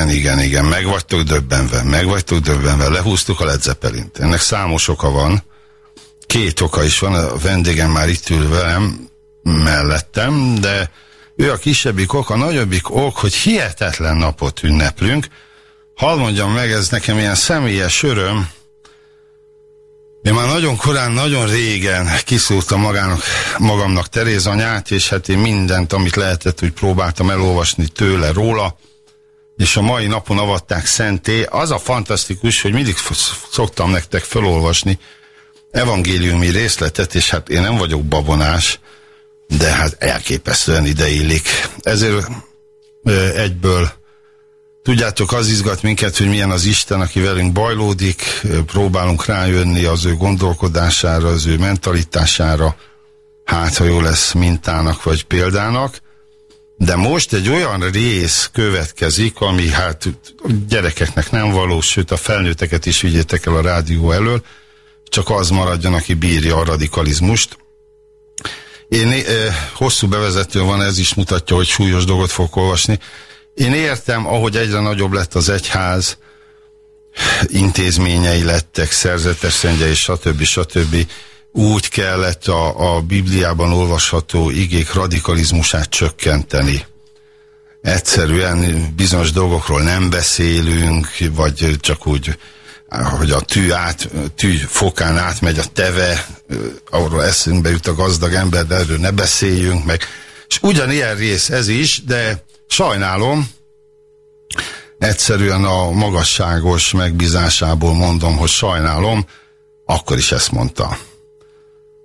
Igen, igen, igen, meg vagytok döbbenve, meg vagytok döbbenve, lehúztuk a Led. Ennek számos oka van, két oka is van, a vendégem már itt ül velem, mellettem, de ő a kisebbik ok, a nagyobbik ok, hogy hihetetlen napot ünneplünk. Hadd mondjam meg, ez nekem ilyen személyes öröm, én már nagyon korán, nagyon régen kiszúrtam magának, magamnak Teréz anyát, és hát én mindent, amit lehetett, úgy próbáltam elolvasni tőle, róla, és a mai napon avatták szenté. Az a fantasztikus, hogy mindig szoktam nektek felolvasni evangéliumi részletet, és hát én nem vagyok babonás, de hát elképesztően ideillik. Ezért egyből Tudjátok, az izgat minket, hogy milyen az Isten, aki velünk bajlódik, próbálunk rájönni az ő gondolkodására, az ő mentalitására, hát ha jó lesz mintának vagy példának. De most egy olyan rész következik, ami hát gyerekeknek nem való, sőt a felnőtteket is vigyétek el a rádió elől, csak az maradjon, aki bírja a radikalizmust. Én eh, hosszú bevezető van, ez is mutatja, hogy súlyos dolgot fogok olvasni. Én értem, ahogy egyre nagyobb lett az egyház, intézményei lettek, szerzetes szentje és stb. stb. Úgy kellett a, a Bibliában olvasható igék radikalizmusát csökkenteni. Egyszerűen bizonyos dolgokról nem beszélünk, vagy csak úgy, hogy a tű, át, tű fokán átmegy a teve, arról eszünkbe jut a gazdag ember, de erről ne beszéljünk meg. És ugyanilyen rész ez is, de Sajnálom, egyszerűen a magasságos megbízásából mondom, hogy sajnálom, akkor is ezt mondta.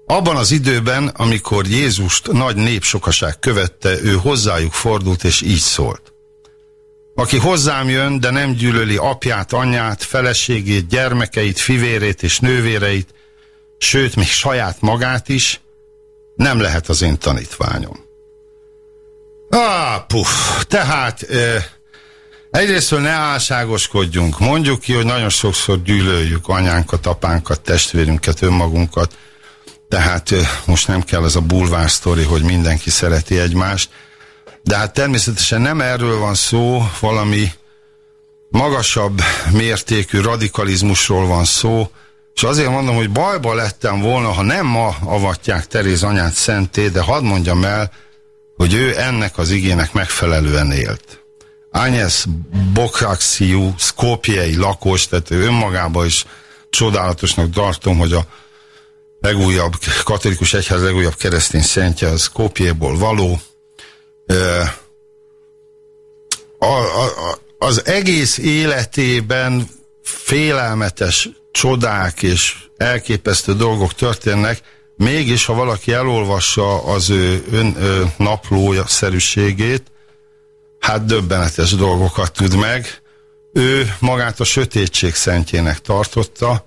Abban az időben, amikor Jézust nagy népsokaság követte, ő hozzájuk fordult és így szólt. Aki hozzám jön, de nem gyűlöli apját, anyját, feleségét, gyermekeit, fivérét és nővéreit, sőt, még saját magát is, nem lehet az én tanítványom. Ah, puff. Tehát e, egyrésztől ne álságoskodjunk. Mondjuk ki, hogy nagyon sokszor gyűlöljük anyánkat, apánkat, testvérünket, önmagunkat. Tehát most nem kell ez a bulvár sztori, hogy mindenki szereti egymást. De hát természetesen nem erről van szó, valami magasabb mértékű radikalizmusról van szó, és azért mondom, hogy bajba lettem volna, ha nem ma avatják Teréz anyát szenté, de hadd mondjam el, hogy ő ennek az igének megfelelően élt. Ányes Bokaxiu, szkópjei lakos, tehát ő önmagában is csodálatosnak tartom, hogy a legújabb, katolikus egyház legújabb keresztény szentje az Skopjéból való. A, a, a, az egész életében félelmetes csodák és elképesztő dolgok történnek, Mégis, ha valaki elolvassa az ő ön, ö, naplója szerűségét, hát döbbenetes dolgokat tud meg. Ő magát a sötétség szentjének tartotta,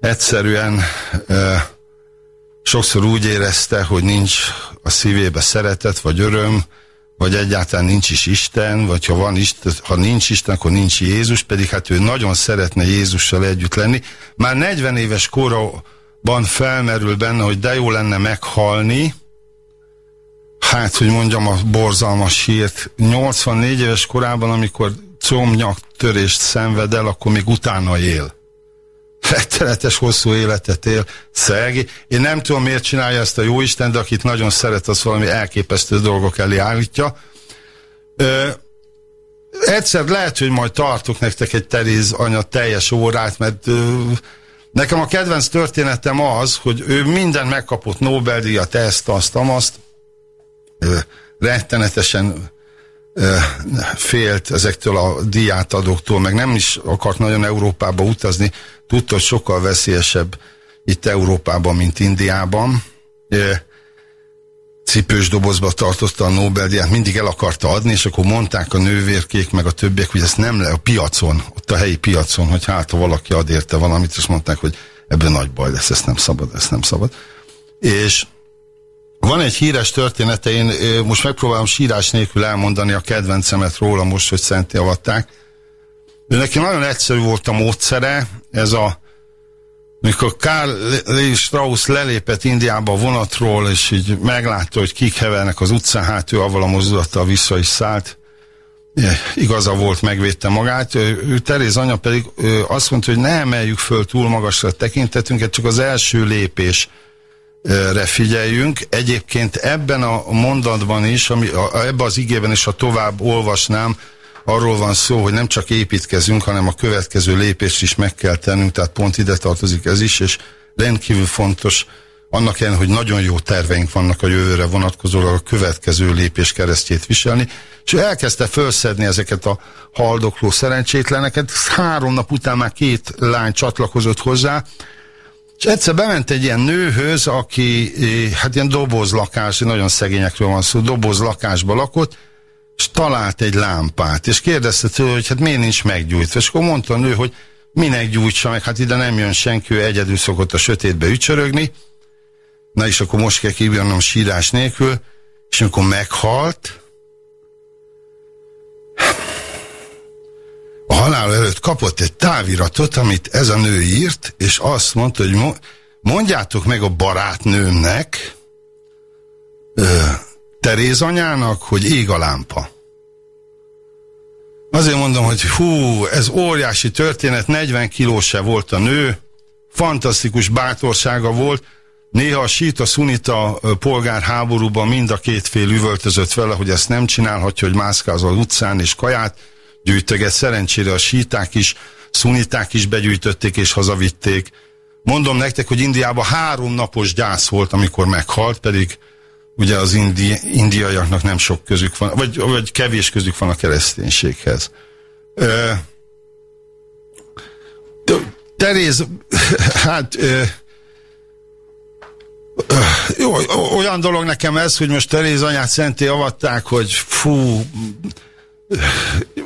egyszerűen ö, sokszor úgy érezte, hogy nincs a szívébe szeretet, vagy öröm, vagy egyáltalán nincs is Isten, vagy ha, van Isten, ha nincs Isten, akkor nincs Jézus, pedig hát ő nagyon szeretne Jézussal együtt lenni. Már 40 éves kora ban felmerül benne, hogy de jó lenne meghalni, hát, hogy mondjam a borzalmas hírt, 84 éves korában, amikor comnyak törést szenved el, akkor még utána él. Rettenetes hosszú életet él, szegi. Én nem tudom, miért csinálja ezt a jóisten, de akit nagyon szeret, az valami elképesztő dolgok elé állítja. Ö, egyszer lehet, hogy majd tartok nektek egy Teréz anya teljes órát, mert ö, Nekem a kedvenc történetem az, hogy ő minden megkapott Nobel-díjat, ezt, azt, azt, rettenetesen ö, félt ezektől a diátadóktól, meg nem is akart nagyon Európába utazni, tudta, hogy sokkal veszélyesebb itt Európában, mint Indiában. Cipős dobozba tartotta a Nobel-díjat, mindig el akarta adni, és akkor mondták a nővérkék, meg a többiek, hogy ezt nem le a piacon, ott a helyi piacon, hogy hát ha valaki ad érte valamit, és mondták, hogy ebben nagy baj lesz, ezt nem szabad, ezt nem szabad. És van egy híres története, én most megpróbálom sírás nélkül elmondani a kedvencemet róla most, hogy szenté avatták. Ő neki nagyon egyszerű volt a módszere, ez a mikor Karl Strauss lelépett Indiába a vonatról, és így meglátta, hogy kik hevernek az utcán, hát ő avval a mozdulattal vissza is szállt. igaza volt, megvédte magát. Ő, ő Teréz anya pedig ő azt mondta, hogy ne emeljük föl túl magasra a tekintetünket, csak az első lépésre figyeljünk. Egyébként ebben a mondatban is, ami, ebben az igében is, ha tovább olvasnám, arról van szó, hogy nem csak építkezünk, hanem a következő lépést is meg kell tennünk, tehát pont ide tartozik ez is, és rendkívül fontos, annak ellen, hogy nagyon jó terveink vannak a jövőre vonatkozólag a következő lépés keresztjét viselni, és ő elkezdte felszedni ezeket a haldokló szerencsétleneket, három nap után már két lány csatlakozott hozzá, és egyszer bement egy ilyen nőhöz, aki hát ilyen dobozlakás, nagyon szegényekről van szó, dobozlakásba lakott, és talált egy lámpát, és kérdezte tőle, hogy hát miért nincs meggyújtva, és akkor mondta nő, hogy minek gyújtsa meg, hát ide nem jön senki, ő egyedül szokott a sötétbe ücsörögni, na és akkor most kell kívülnom sírás nélkül, és amikor meghalt, a halál előtt kapott egy táviratot, amit ez a nő írt, és azt mondta, hogy mondjátok meg a barátnőmnek, Teréz anyának, hogy ég a lámpa. Azért mondom, hogy hú, ez óriási történet, 40 kilós se volt a nő, fantasztikus bátorsága volt, néha a síta szunita polgárháborúban mind a két fél üvöltözött vele, hogy ezt nem csinálhatja, hogy mászkál az utcán és kaját gyűjtöget. Szerencsére a síták is, szuniták is begyűjtötték és hazavitték. Mondom nektek, hogy Indiában három napos gyász volt, amikor meghalt, pedig ugye az indi, indiaiaknak nem sok közük van, vagy, vagy kevés közük van a kereszténységhez. Ö, Teréz, hát ö, jó, olyan dolog nekem ez, hogy most Teréz anyát szenté avatták, hogy fú,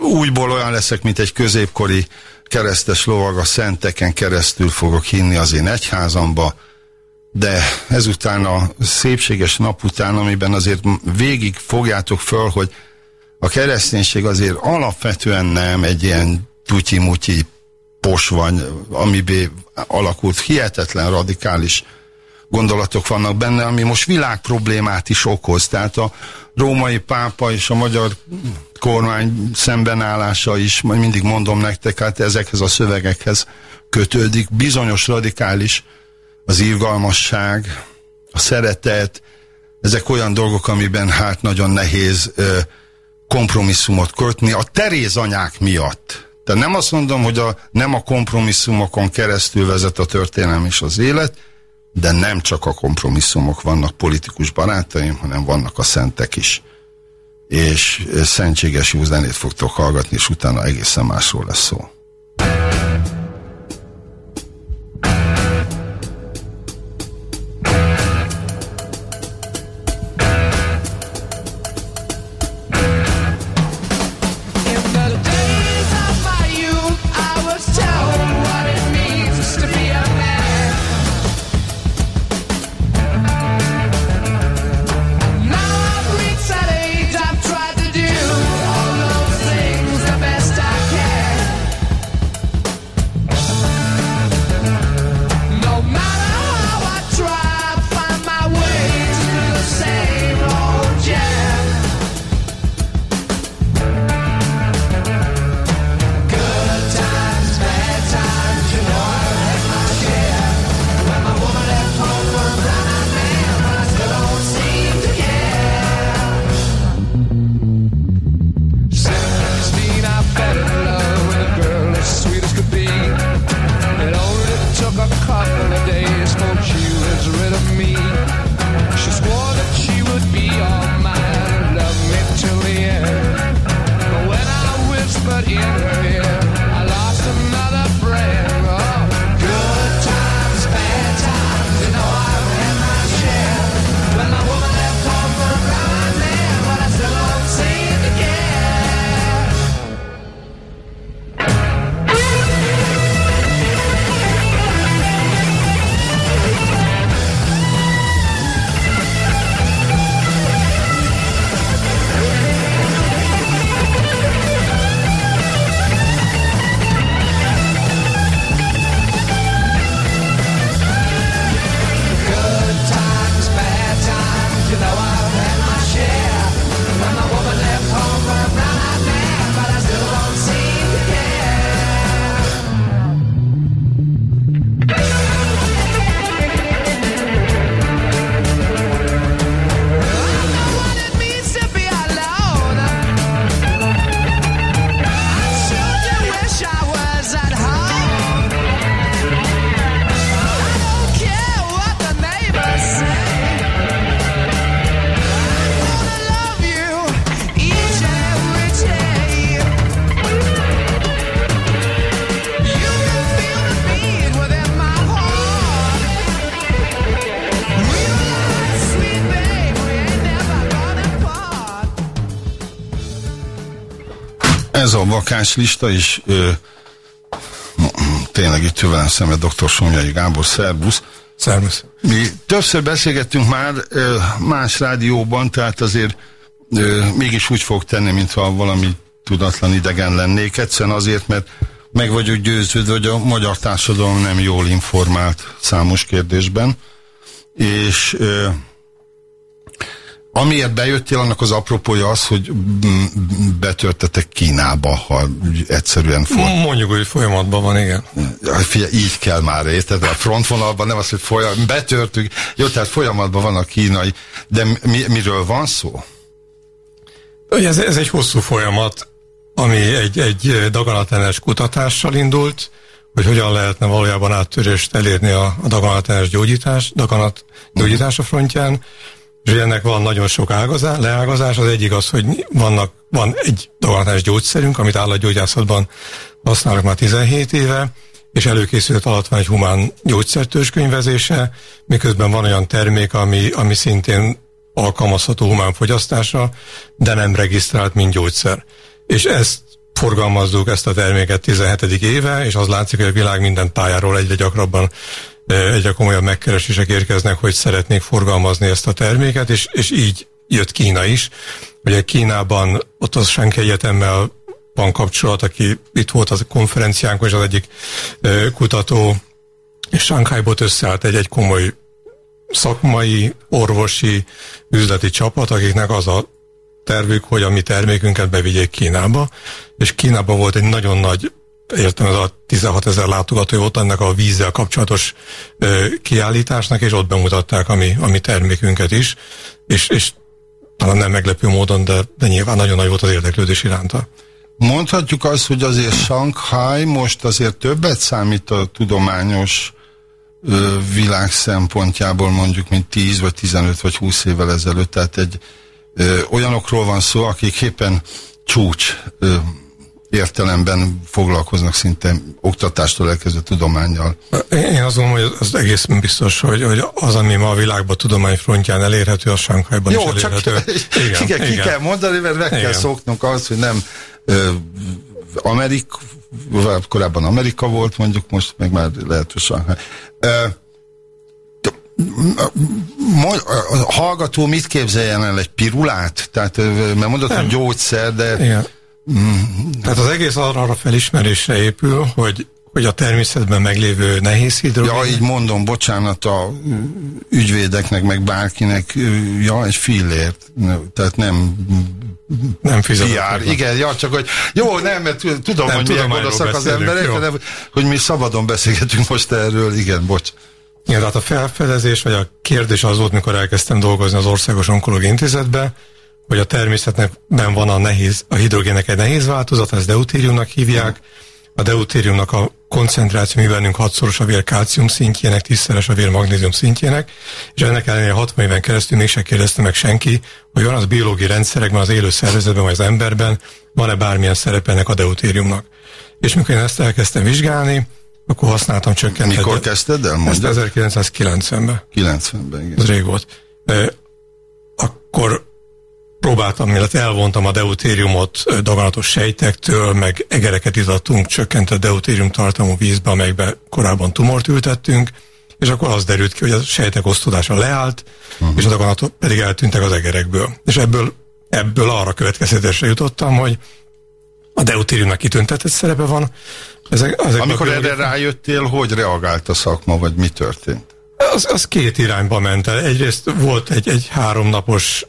újból olyan leszek, mint egy középkori keresztes lovag, a szenteken keresztül fogok hinni az én egyházamba, de ezután a szépséges nap után, amiben azért végig fogjátok föl, hogy a kereszténység azért alapvetően nem egy ilyen tutyi-mutyi posvany, amibé alakult hihetetlen radikális gondolatok vannak benne, ami most világ problémát is okoz. Tehát a római pápa és a magyar kormány szembenállása is, majd mindig mondom nektek, hát ezekhez a szövegekhez kötődik. Bizonyos radikális az irgalmasság, a szeretet, ezek olyan dolgok, amiben hát nagyon nehéz ö, kompromisszumot kötni a Teréz anyák miatt. Tehát nem azt mondom, hogy a, nem a kompromisszumokon keresztül vezet a történelem és az élet, de nem csak a kompromisszumok vannak politikus barátaim, hanem vannak a szentek is. És szentséges jó zenét fogtok hallgatni, és utána egészen másról lesz szó. Ez a vakáncslista is ö, tényleg itt velem szemben dr. Somjai Gábor, szervusz. Szervusz. Mi többször beszélgettünk már ö, más rádióban, tehát azért ö, mégis úgy fog tenni, mintha valami tudatlan idegen lennék. Egyszerűen azért, mert meg vagyok győződve, hogy a magyar társadalom nem jól informált számos kérdésben, és ö, Amiért bejöttél, annak az apropója az, hogy betörtetek Kínába, ha egyszerűen fog. Mondjuk, hogy folyamatban van, igen. Figyelj, így kell már, érted? A frontvonalban nem az, hogy folyam, betörtük. Jó, tehát folyamatban van a kínai. De mi, miről van szó? Ez, ez egy hosszú folyamat, ami egy, egy daganatenes kutatással indult, hogy hogyan lehetne valójában áttörést elérni a, a daganatenes gyógyítás, daganat gyógyítása frontján és ennek van nagyon sok ágazás, leágazás. Az egyik az, hogy vannak, van egy daganatás gyógyszerünk, amit állatgyógyászatban használnak már 17 éve, és előkészült alatt van egy humán gyógyszertőskönyvezése, miközben van olyan termék, ami, ami szintén alkalmazható humán fogyasztásra, de nem regisztrált, mint gyógyszer. És ezt forgalmazzuk ezt a terméket 17. éve, és az látszik, hogy a világ minden tájáról egyre gyakrabban egyre komolyabb megkeresések érkeznek, hogy szeretnék forgalmazni ezt a terméket, és, és így jött Kína is. Ugye Kínában ott az Senki Egyetemmel van kapcsolat, aki itt volt az konferenciánk, és az egyik kutató és Sánkhájból összeállt egy, egy komoly szakmai, orvosi, üzleti csapat, akiknek az a tervük, hogy a mi termékünket bevigyék Kínába, és Kínában volt egy nagyon nagy értem, ez a 16 ezer látogató volt ennek a vízzel kapcsolatos ö, kiállításnak, és ott bemutatták a mi, a mi termékünket is, és, és talán nem meglepő módon, de, de nyilván nagyon nagy volt az érdeklődés iránta. Mondhatjuk azt, hogy azért Shanghai most azért többet számít a tudományos ö, világ szempontjából mondjuk, mint 10 vagy 15 vagy 20 évvel ezelőtt. Tehát egy ö, olyanokról van szó, akik éppen csúcs ö, értelemben foglalkoznak szinte oktatástól elkezdve tudományjal. Én azt gondolom, hogy az egész biztos, hogy, hogy az, ami ma a világban tudomány frontján elérhető, a Sánkhájban is elérhető. Csak, igen, igen, ki igen. kell mondani, mert meg igen. kell szoknunk az, hogy nem ö, Amerik, korábban Amerika volt, mondjuk most meg már lehet, hogy Sánkháj. a hallgató mit képzeljen el? Egy pirulát? Tehát, mert mondod, hogy gyógyszer, de... Igen tehát az egész arra, arra felismerésre épül, hogy hogy a természetben meglévő nehéz hidrogén... Ja, így mondom, bocsánat a ügyvédeknek, meg bárkinek, ja, egy fillért, tehát nem nem fizetett. Igen, ja, csak hogy jó, nem, mert tudom, nem, hogy milyen gonoszak az emberek, de hogy mi szabadon beszélgetünk most erről, igen, bocs. Igen, tehát a felfedezés, vagy a kérdés az volt, mikor elkezdtem dolgozni az Országos Onkológiai Intézetbe, hogy a természetben van a nehéz, a hidrogének egy nehéz változat, ezt deutériumnak hívják. A deutériumnak a koncentráció mi bennünk hatszoros a vér kálcium szintjének, tízszeres a vér magnézium szintjének, és ennek ellenére 60 éven keresztül mégse kérdezte meg senki, hogy van az biológiai rendszerekben, az élő szervezetben, vagy az emberben, van-e bármilyen szerepe ennek a deutériumnak. És mikor én ezt elkezdtem vizsgálni, akkor használtam csökkentett. Mikor kezdted el? Mondja? 1990-ben. 90-ben, igen. Ez rég volt. E, akkor próbáltam, illetve elvontam a deutériumot daganatos sejtektől, meg egereket izattunk csökkentett deutérium tartalmú vízbe, amelybe korábban tumort ültettünk, és akkor az derült ki, hogy a sejtek osztódása leállt, uh-huh. és a daganatok pedig eltűntek az egerekből. És ebből, ebből arra következtetésre jutottam, hogy a deutériumnak kitüntetett szerepe van. Ezek, ezek Amikor erre rájöttél, hogy reagált a szakma, vagy mi történt? Az, az két irányba ment el. Egyrészt volt egy, egy háromnapos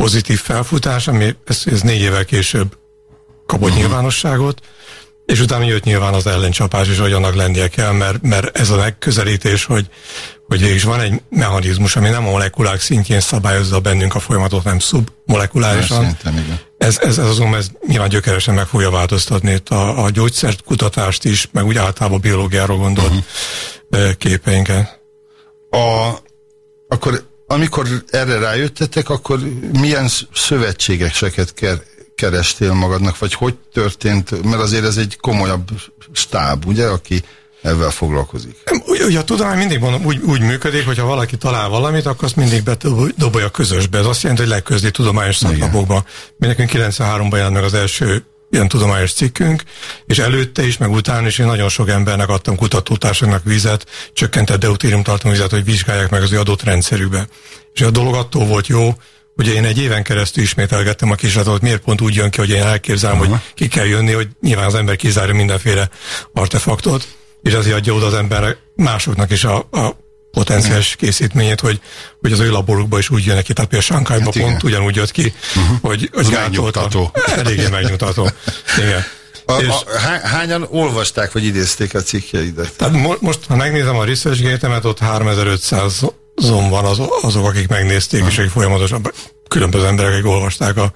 pozitív felfutás, ami ez, ez négy évvel később kapott uh-huh. nyilvánosságot, és utána jött nyilván az ellencsapás is, hogy annak lennie kell, mert, mert ez a megközelítés, hogy, hogy is van egy mechanizmus, ami nem a molekulák szintjén szabályozza bennünk a folyamatot, nem szubmolekulárisan. Ez, ez, ez azon ez nyilván gyökeresen meg fogja változtatni itt a, a gyógyszert kutatást is, meg úgy általában a biológiáról gondolt uh-huh. képeinket. A, akkor amikor erre rájöttetek, akkor milyen szövetségeseket kerestél magadnak, vagy hogy történt, mert azért ez egy komolyabb stáb, ugye, aki ezzel foglalkozik. Ugye a tudomány mindig mondom, úgy, úgy működik, hogy ha valaki talál valamit, akkor azt mindig bedobolja közösbe. Ez azt jelenti, hogy legközdi tudományos szaklapokba. Mi nekünk 93-ban jelent meg az első ilyen tudományos cikkünk, és előtte is, meg utána is én nagyon sok embernek adtam kutatótársaknak vizet, csökkentett deutérium tartalmú vizet, hogy vizsgálják meg az ő adott rendszerükbe. És a dolog attól volt jó, Ugye én egy éven keresztül ismételgettem a kísérletet, miért pont úgy jön ki, hogy én elképzelem, -huh. hogy ki kell jönni, hogy nyilván az ember kizárja mindenféle artefaktot, és azért adja oda az ember másoknak is a, a potenciális készítményét, hogy, hogy az ő laborukba is úgy jön neki, tehát például Sánkhájban hát pont ugyanúgy jött ki, uh-huh. hogy, hogy megnyugtató. Eléggé megnyugtató. Igen. A, és, a, hányan olvasták, vagy idézték a cikkjeidet? Tehát mo most, ha megnézem a ResearchGate-emet, ott 3500 zon van az, azok, akik megnézték, és akik folyamatosan különböző emberek, akik olvasták a,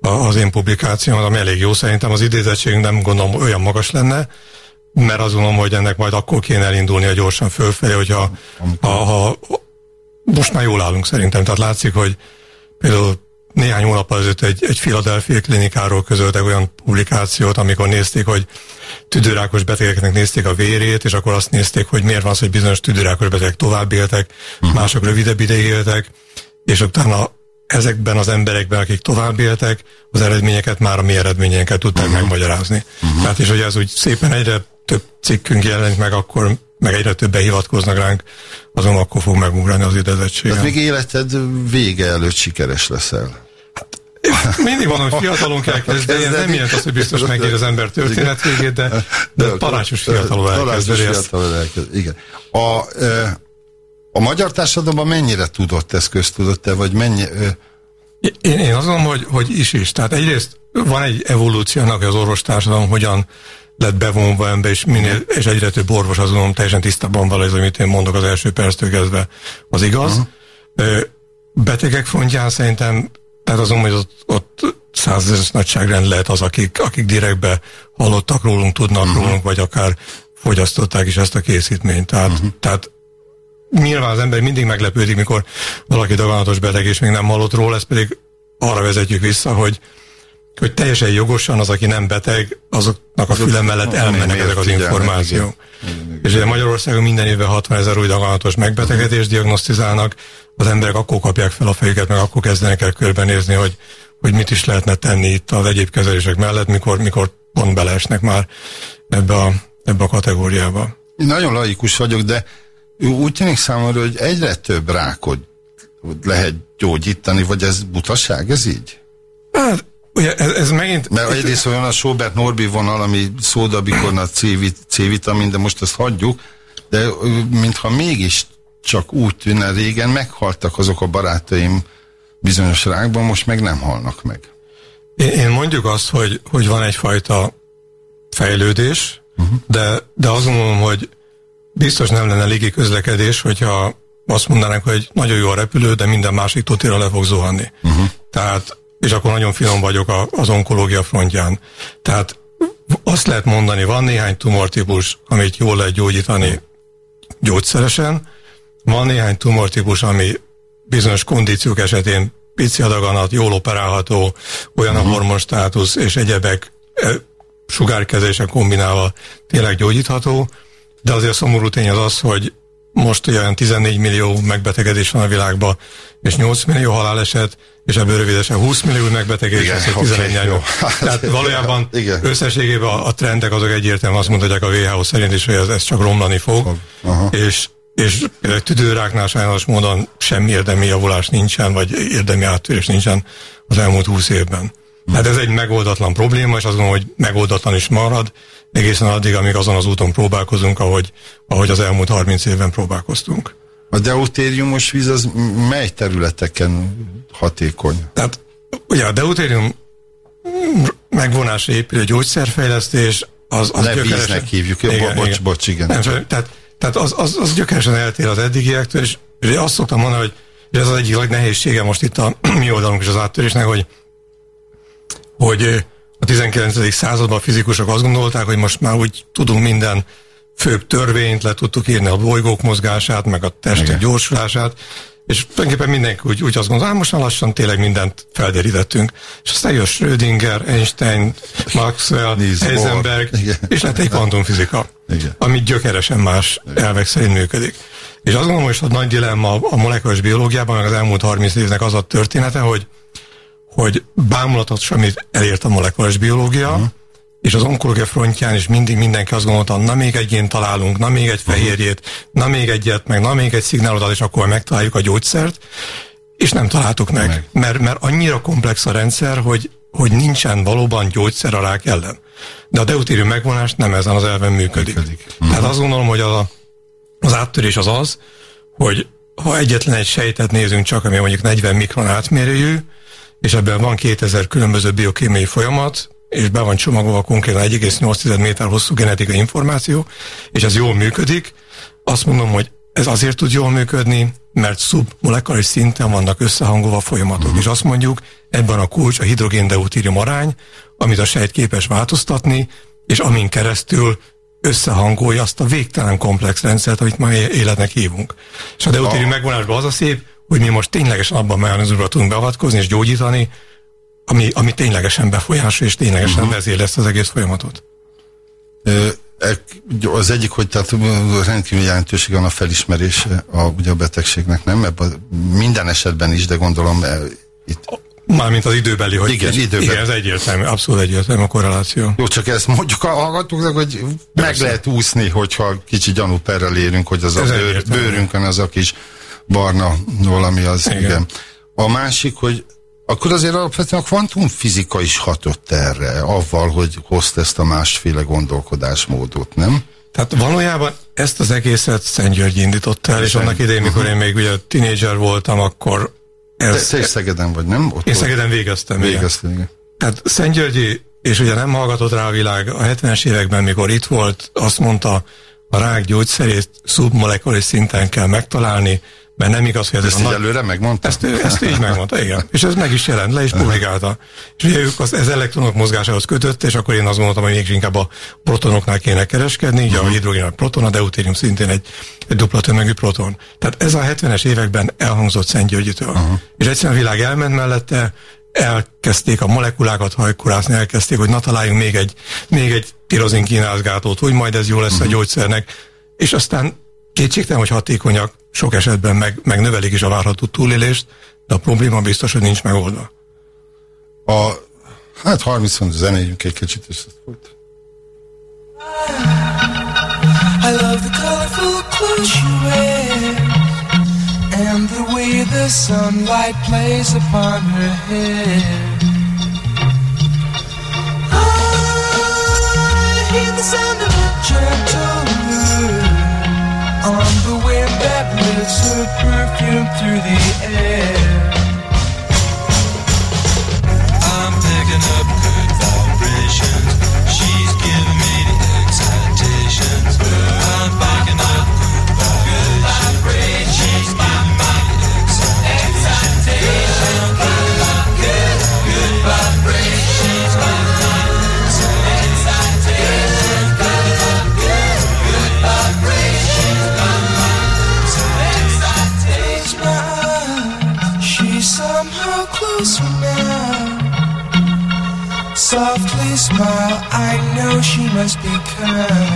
a, az én publikációmat, ami elég jó. Szerintem az idézettségünk nem gondolom olyan magas lenne, mert azt gondolom, hogy ennek majd akkor kéne elindulni a gyorsan fölfelé, hogyha ha, ha, most már jól állunk szerintem. Tehát látszik, hogy például néhány hónap ezelőtt egy, egy Philadelphia klinikáról közöltek olyan publikációt, amikor nézték, hogy tüdőrákos betegeknek nézték a vérét, és akkor azt nézték, hogy miért van az, hogy bizonyos tüdőrákos betegek tovább éltek, uh-huh. mások rövidebb ideig éltek, és utána ezekben az emberekben, akik tovább éltek, az eredményeket már a mi eredményeinket tudták uh-huh. megmagyarázni. Uh-huh. Tehát és hogy ez úgy szépen egyre több cikkünk jelenik meg, akkor meg egyre többen hivatkoznak ránk, azon akkor fog megugrani az idezettség. Tehát még életed vége előtt sikeres leszel. Hát, mindig van, hogy fiatalon kell kezdeni, ez nem jelent az, hogy biztos megír az ember történet végét, de, de parancsos fiatalon elkezdeni ezt. Igen. A, a magyar társadalomban mennyire tudott ez köztudott-e, vagy mennyi... Én, én azt mondom, hogy, hogy is is. Tehát egyrészt van egy evolúciónak, az orvostársadalom hogyan lett bevonva ember, és, minél, és egyre több orvos azon teljesen tisztában van ez, amit én mondok az első perctől kezdve, az igaz. Uh-huh. Betegek fontján szerintem, tehát azon, hogy ott, ott százezes nagyságrend lehet az, akik, akik direktbe hallottak rólunk, tudnak uh-huh. rólunk, vagy akár fogyasztották is ezt a készítményt. Tehát, uh-huh. tehát nyilván az ember mindig meglepődik, mikor valaki daganatos beteg, és még nem hallott róla, ezt pedig arra vezetjük vissza, hogy hogy teljesen jogosan az, aki nem beteg, azoknak a füle mellett elmennek ezek az információk. És ugye Magyarországon minden évben 60 ezer új daganatos megbetegedést diagnosztizálnak, az emberek akkor kapják fel a fejüket, meg akkor kezdenek el körbenézni, hogy, hogy mit is lehetne tenni itt az egyéb kezelések mellett, mikor, mikor pont beleesnek már ebbe a, ebbe a kategóriába. Én nagyon laikus vagyok, de úgy tűnik számomra, hogy egyre több rákot lehet gyógyítani, vagy ez butaság, ez így? Hát Ugye ez, ez megint... Mert egyrészt olyan a Sobert Norbi vonal, ami szódabikon C-vitamin, de most ezt hagyjuk, de mintha mégis csak úgy tűnne régen, meghaltak azok a barátaim bizonyos rákban, most meg nem halnak meg. Én, én mondjuk azt, hogy, hogy van egyfajta fejlődés, uh-huh. de, de azt mondom, hogy biztos nem lenne légi közlekedés, hogyha azt mondanánk, hogy nagyon jó a repülő, de minden másik totéra le fog zuhanni. Uh-huh. Tehát és akkor nagyon finom vagyok a, az onkológia frontján. Tehát azt lehet mondani, van néhány tumortípus, amit jól lehet gyógyítani gyógyszeresen, van néhány tumortípus, ami bizonyos kondíciók esetén pici adaganat, jól operálható, olyan uh-huh. a mhm. hormonstátusz és egyebek e, sugárkezésen kombinálva tényleg gyógyítható, de azért a szomorú tény az az, hogy most olyan 14 millió megbetegedés van a világban, és 8 millió haláleset, és ebből rövidesen 20 millió megbetegedés, igen, ez 11 okay, jó. Tehát valójában igen. összességében a, a trendek azok egyértelműen azt mondják a WHO szerint is, hogy ez, ez csak romlani fog, Aha. és és tüdőráknál sajnos módon semmi érdemi javulás nincsen, vagy érdemi áttörés nincsen az elmúlt 20 évben. Hát ez egy megoldatlan probléma, és azt gondolom, hogy megoldatlan is marad, egészen addig, amíg azon az úton próbálkozunk, ahogy, ahogy az elmúlt 30 évben próbálkoztunk. A deutériumos víz az mely területeken hatékony? Tehát ugye a deutérium megvonása épülő gyógyszerfejlesztés az, az ne gyökeresen... víznek hívjuk, jó, igen, bocs, igen. bocs, igen. Nem, tehát, tehát az, az, az gyökeresen eltér az eddigiektől, és, és azt szoktam mondani, hogy ez az egyik legnehézsége most itt a mi oldalunk és az áttörésnek, hogy, hogy a 19. században a fizikusok azt gondolták, hogy most már úgy tudunk minden főbb törvényt, le tudtuk írni a bolygók mozgását, meg a testek gyorsulását, és tulajdonképpen mindenki úgy, úgy azt gondolja, most már lassan tényleg mindent felderítettünk. És aztán jön Schrödinger, Einstein, Maxwell, Heisenberg, és lett egy kvantumfizika, Igen. ami gyökeresen más Igen. elvek szerint működik. És azt gondolom, hogy a nagy dilemma a molekuláris biológiában, meg az elmúlt 30 évnek az a története, hogy hogy bámulatosan amit elért a molekuláris biológia, uh-huh. És az onkológia frontján is mindig mindenki azt gondolta, na még egy gént találunk, na még egy mhm. fehérjét, na még egyet, meg na még egy szignálodat, és akkor megtaláljuk a gyógyszert, és nem találtuk meg, meg. Mert, mert annyira komplex a rendszer, hogy, hogy nincsen valóban gyógyszer a rák ellen. De a deutérium megvonás nem ezen az elven működik. működik. Uh-huh. Tehát azt gondolom, hogy a, az áttörés az az, hogy ha egyetlen egy sejtet nézünk csak, ami mondjuk 40 mikron átmérőjű, és ebben van 2000 különböző biokémiai folyamat, és be van csomagolva konkrétan 1,8 méter hosszú genetikai információ, és ez jól működik, azt mondom, hogy ez azért tud jól működni, mert szubmolekuláris szinten vannak összehangolva folyamatok, uh-huh. és azt mondjuk, ebben a kulcs a hidrogén-deutérium arány, amit a sejt képes változtatni, és amin keresztül összehangolja azt a végtelen komplex rendszert, amit ma életnek hívunk. És a deutérium megvonásban az a szép, hogy mi most ténylegesen abban a mechanizmusban tudunk beavatkozni és gyógyítani, ami, ami ténylegesen befolyásol és ténylegesen uh-huh. vezér lesz az egész folyamatot. E, az egyik, hogy tehát rendkívül jelentőség van a felismerése a, ugye a betegségnek, nem? Ebben minden esetben is, de gondolom e, itt... Mármint az időbeli, hogy igen, időbeli. igen, ez egyértelmű, abszolút egyértelmű a korreláció. Jó, csak ezt mondjuk a hallgatóknak, hogy Persze. meg lehet úszni, hogyha kicsi gyanúperrel érünk, hogy az ez a bőr, bőrünkön az a kis barna valami az, igen. igen. A másik, hogy akkor azért alapvetően a kvantumfizika is hatott erre, avval, hogy hozta ezt a másféle gondolkodásmódot, nem? Tehát valójában ezt az egészet Szent György indította el, és annak idején, mikor én még ugye tínédzser voltam, akkor... Ez, Te, te Szegeden vagy, nem? Ott én Szegeden végeztem, végeztem igen. igen. Tehát Szent Györgyi, és ugye nem hallgatott rá a világ, a 70-es években, mikor itt volt, azt mondta, a rák gyógyszerét szubmolekuláris szinten kell megtalálni, mert nem igaz, hogy ez ezt a nagy... előre megmondta? Ezt, ezt így megmondta, igen. És ez meg is jelent le, és publikálta. És ugye ők az, ez elektronok mozgásához kötött, és akkor én azt mondtam, hogy még inkább a protonoknál kéne kereskedni, uh-huh. a hidrogén a proton, a deutérium szintén egy, egy dupla tömegű proton. Tehát ez a 70-es években elhangzott Szent Györgyitől. Uh-huh. És egyszerűen a világ elment mellette, elkezdték a molekulákat hajkurászni, elkezdték, hogy na találjunk még egy, még egy tirozin kínázgátót, hogy majd ez jó lesz uh-huh. a gyógyszernek. És aztán kétségtelen, hogy hatékonyak, sok esetben meg, meg növelik is a várható túlélést, de a probléma biztos, hogy nincs megoldva. A, hát 30 van zenéjünk egy kicsit, és ezt volt. I love the colorful clothes you wear And the way the sunlight plays upon her hair I hear the sound of a the wind that lifts her perfume through the air. She must be kind.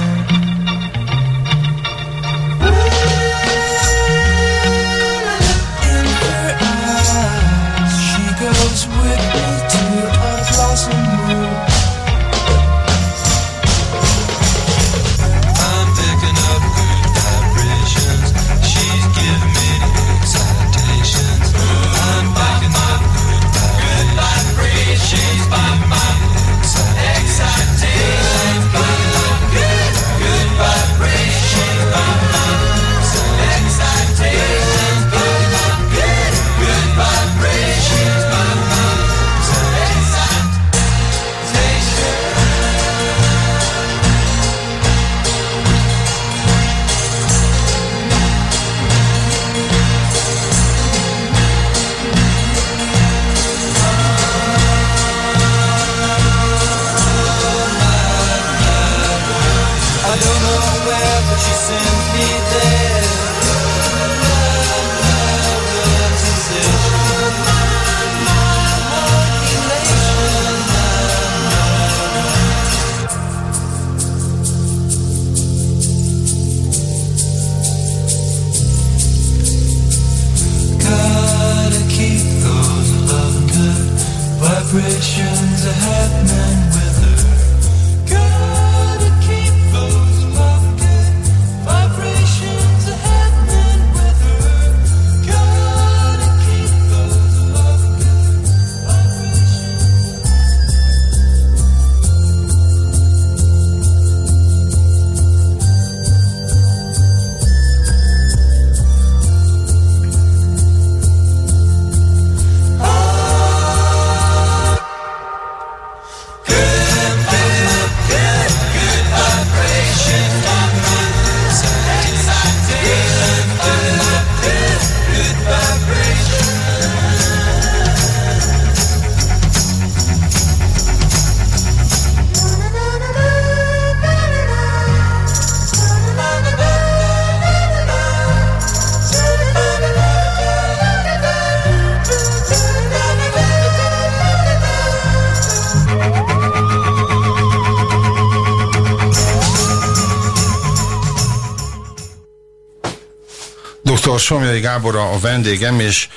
Dr. Somjai Gábor a vendégem, és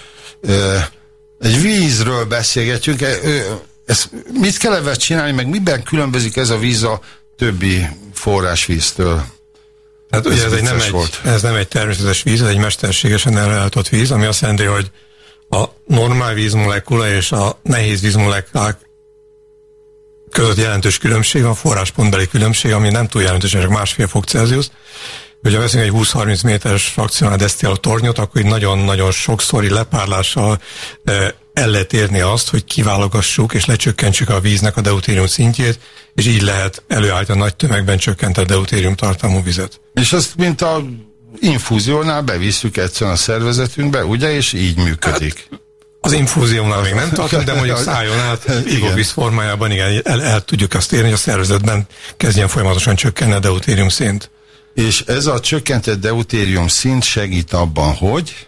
ö, egy vízről beszélgetünk. Ö, ezt mit kell ebben csinálni, meg miben különbözik ez a víz a többi forrásvíztől? Hát ugye ez, ez, nem egy, volt. ez nem egy természetes víz, ez egy mesterségesen ellátott víz, ami azt jelenti, hogy a normál vízmolekula és a nehéz vízmolekulák között jelentős különbség, a forráspontbeli különbség, ami nem túl jelentős, csak másfél fok Celsius, Hogyha veszünk egy 20-30 méteres frakcionál desztiáló tornyot, akkor így nagyon-nagyon sokszori lepárlással el lehet érni azt, hogy kiválogassuk és lecsökkentsük a víznek a deutérium szintjét, és így lehet előállítani nagy tömegben csökkentett deutérium tartalmú vizet. És azt, mint a infúziónál bevisszük egyszerűen a szervezetünkbe, ugye, és így működik. Hát, az infúziónál még nem tartunk, de mondjuk szájon át ivóvíz formájában igen, el, el, tudjuk azt érni, hogy a szervezetben kezdjen folyamatosan csökkenni a deutérium szint. És ez a csökkentett deutérium szint segít abban, hogy...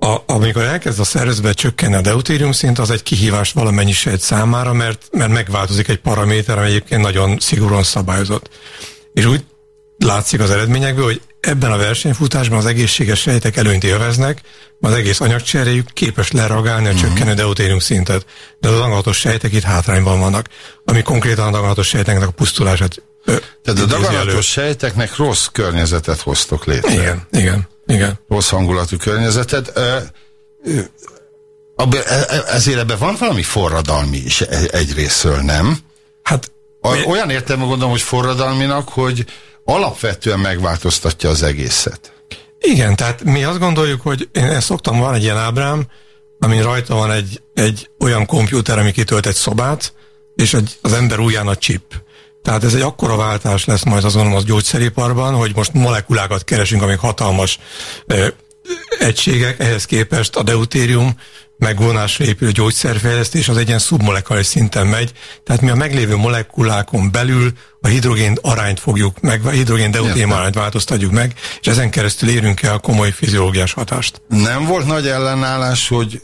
A, amikor elkezd a szervezetbe csökkenni a deutérium szint, az egy kihívás valamennyi sejt számára, mert, mert megváltozik egy paraméter, ami egyébként nagyon szigorúan szabályozott. És úgy látszik az eredményekből, hogy ebben a versenyfutásban az egészséges sejtek előnyt élveznek, az egész anyagcseréjük képes leragálni a uh-huh. csökkenő deutérium szintet. De az daganatos sejtek itt hátrányban vannak, ami konkrétan a daganatos sejteknek a pusztulását tehát a daganatos sejteknek rossz környezetet hoztok létre. Igen, igen, igen. Rossz hangulatú környezetet. E, e, ezért ebben van valami forradalmi is egyrésztről, nem? Hát olyan értelme gondolom, hogy forradalminak, hogy alapvetően megváltoztatja az egészet. Igen, tehát mi azt gondoljuk, hogy én ezt szoktam, van egy ilyen ábrám, amin rajta van egy, egy olyan kompjúter, ami kitölt egy szobát, és egy, az ember ujján a chip. Tehát ez egy akkora váltás lesz majd azon az gyógyszeriparban, hogy most molekulákat keresünk, amik hatalmas ö, egységek, ehhez képest a deutérium megvonásra épülő gyógyszerfejlesztés az egy ilyen szubmolekuláris szinten megy, tehát mi a meglévő molekulákon belül a hidrogén arányt fogjuk meg, a hidrogén deutérium arányt változtatjuk meg, és ezen keresztül érünk el komoly fiziológiás hatást. Nem volt nagy ellenállás, hogy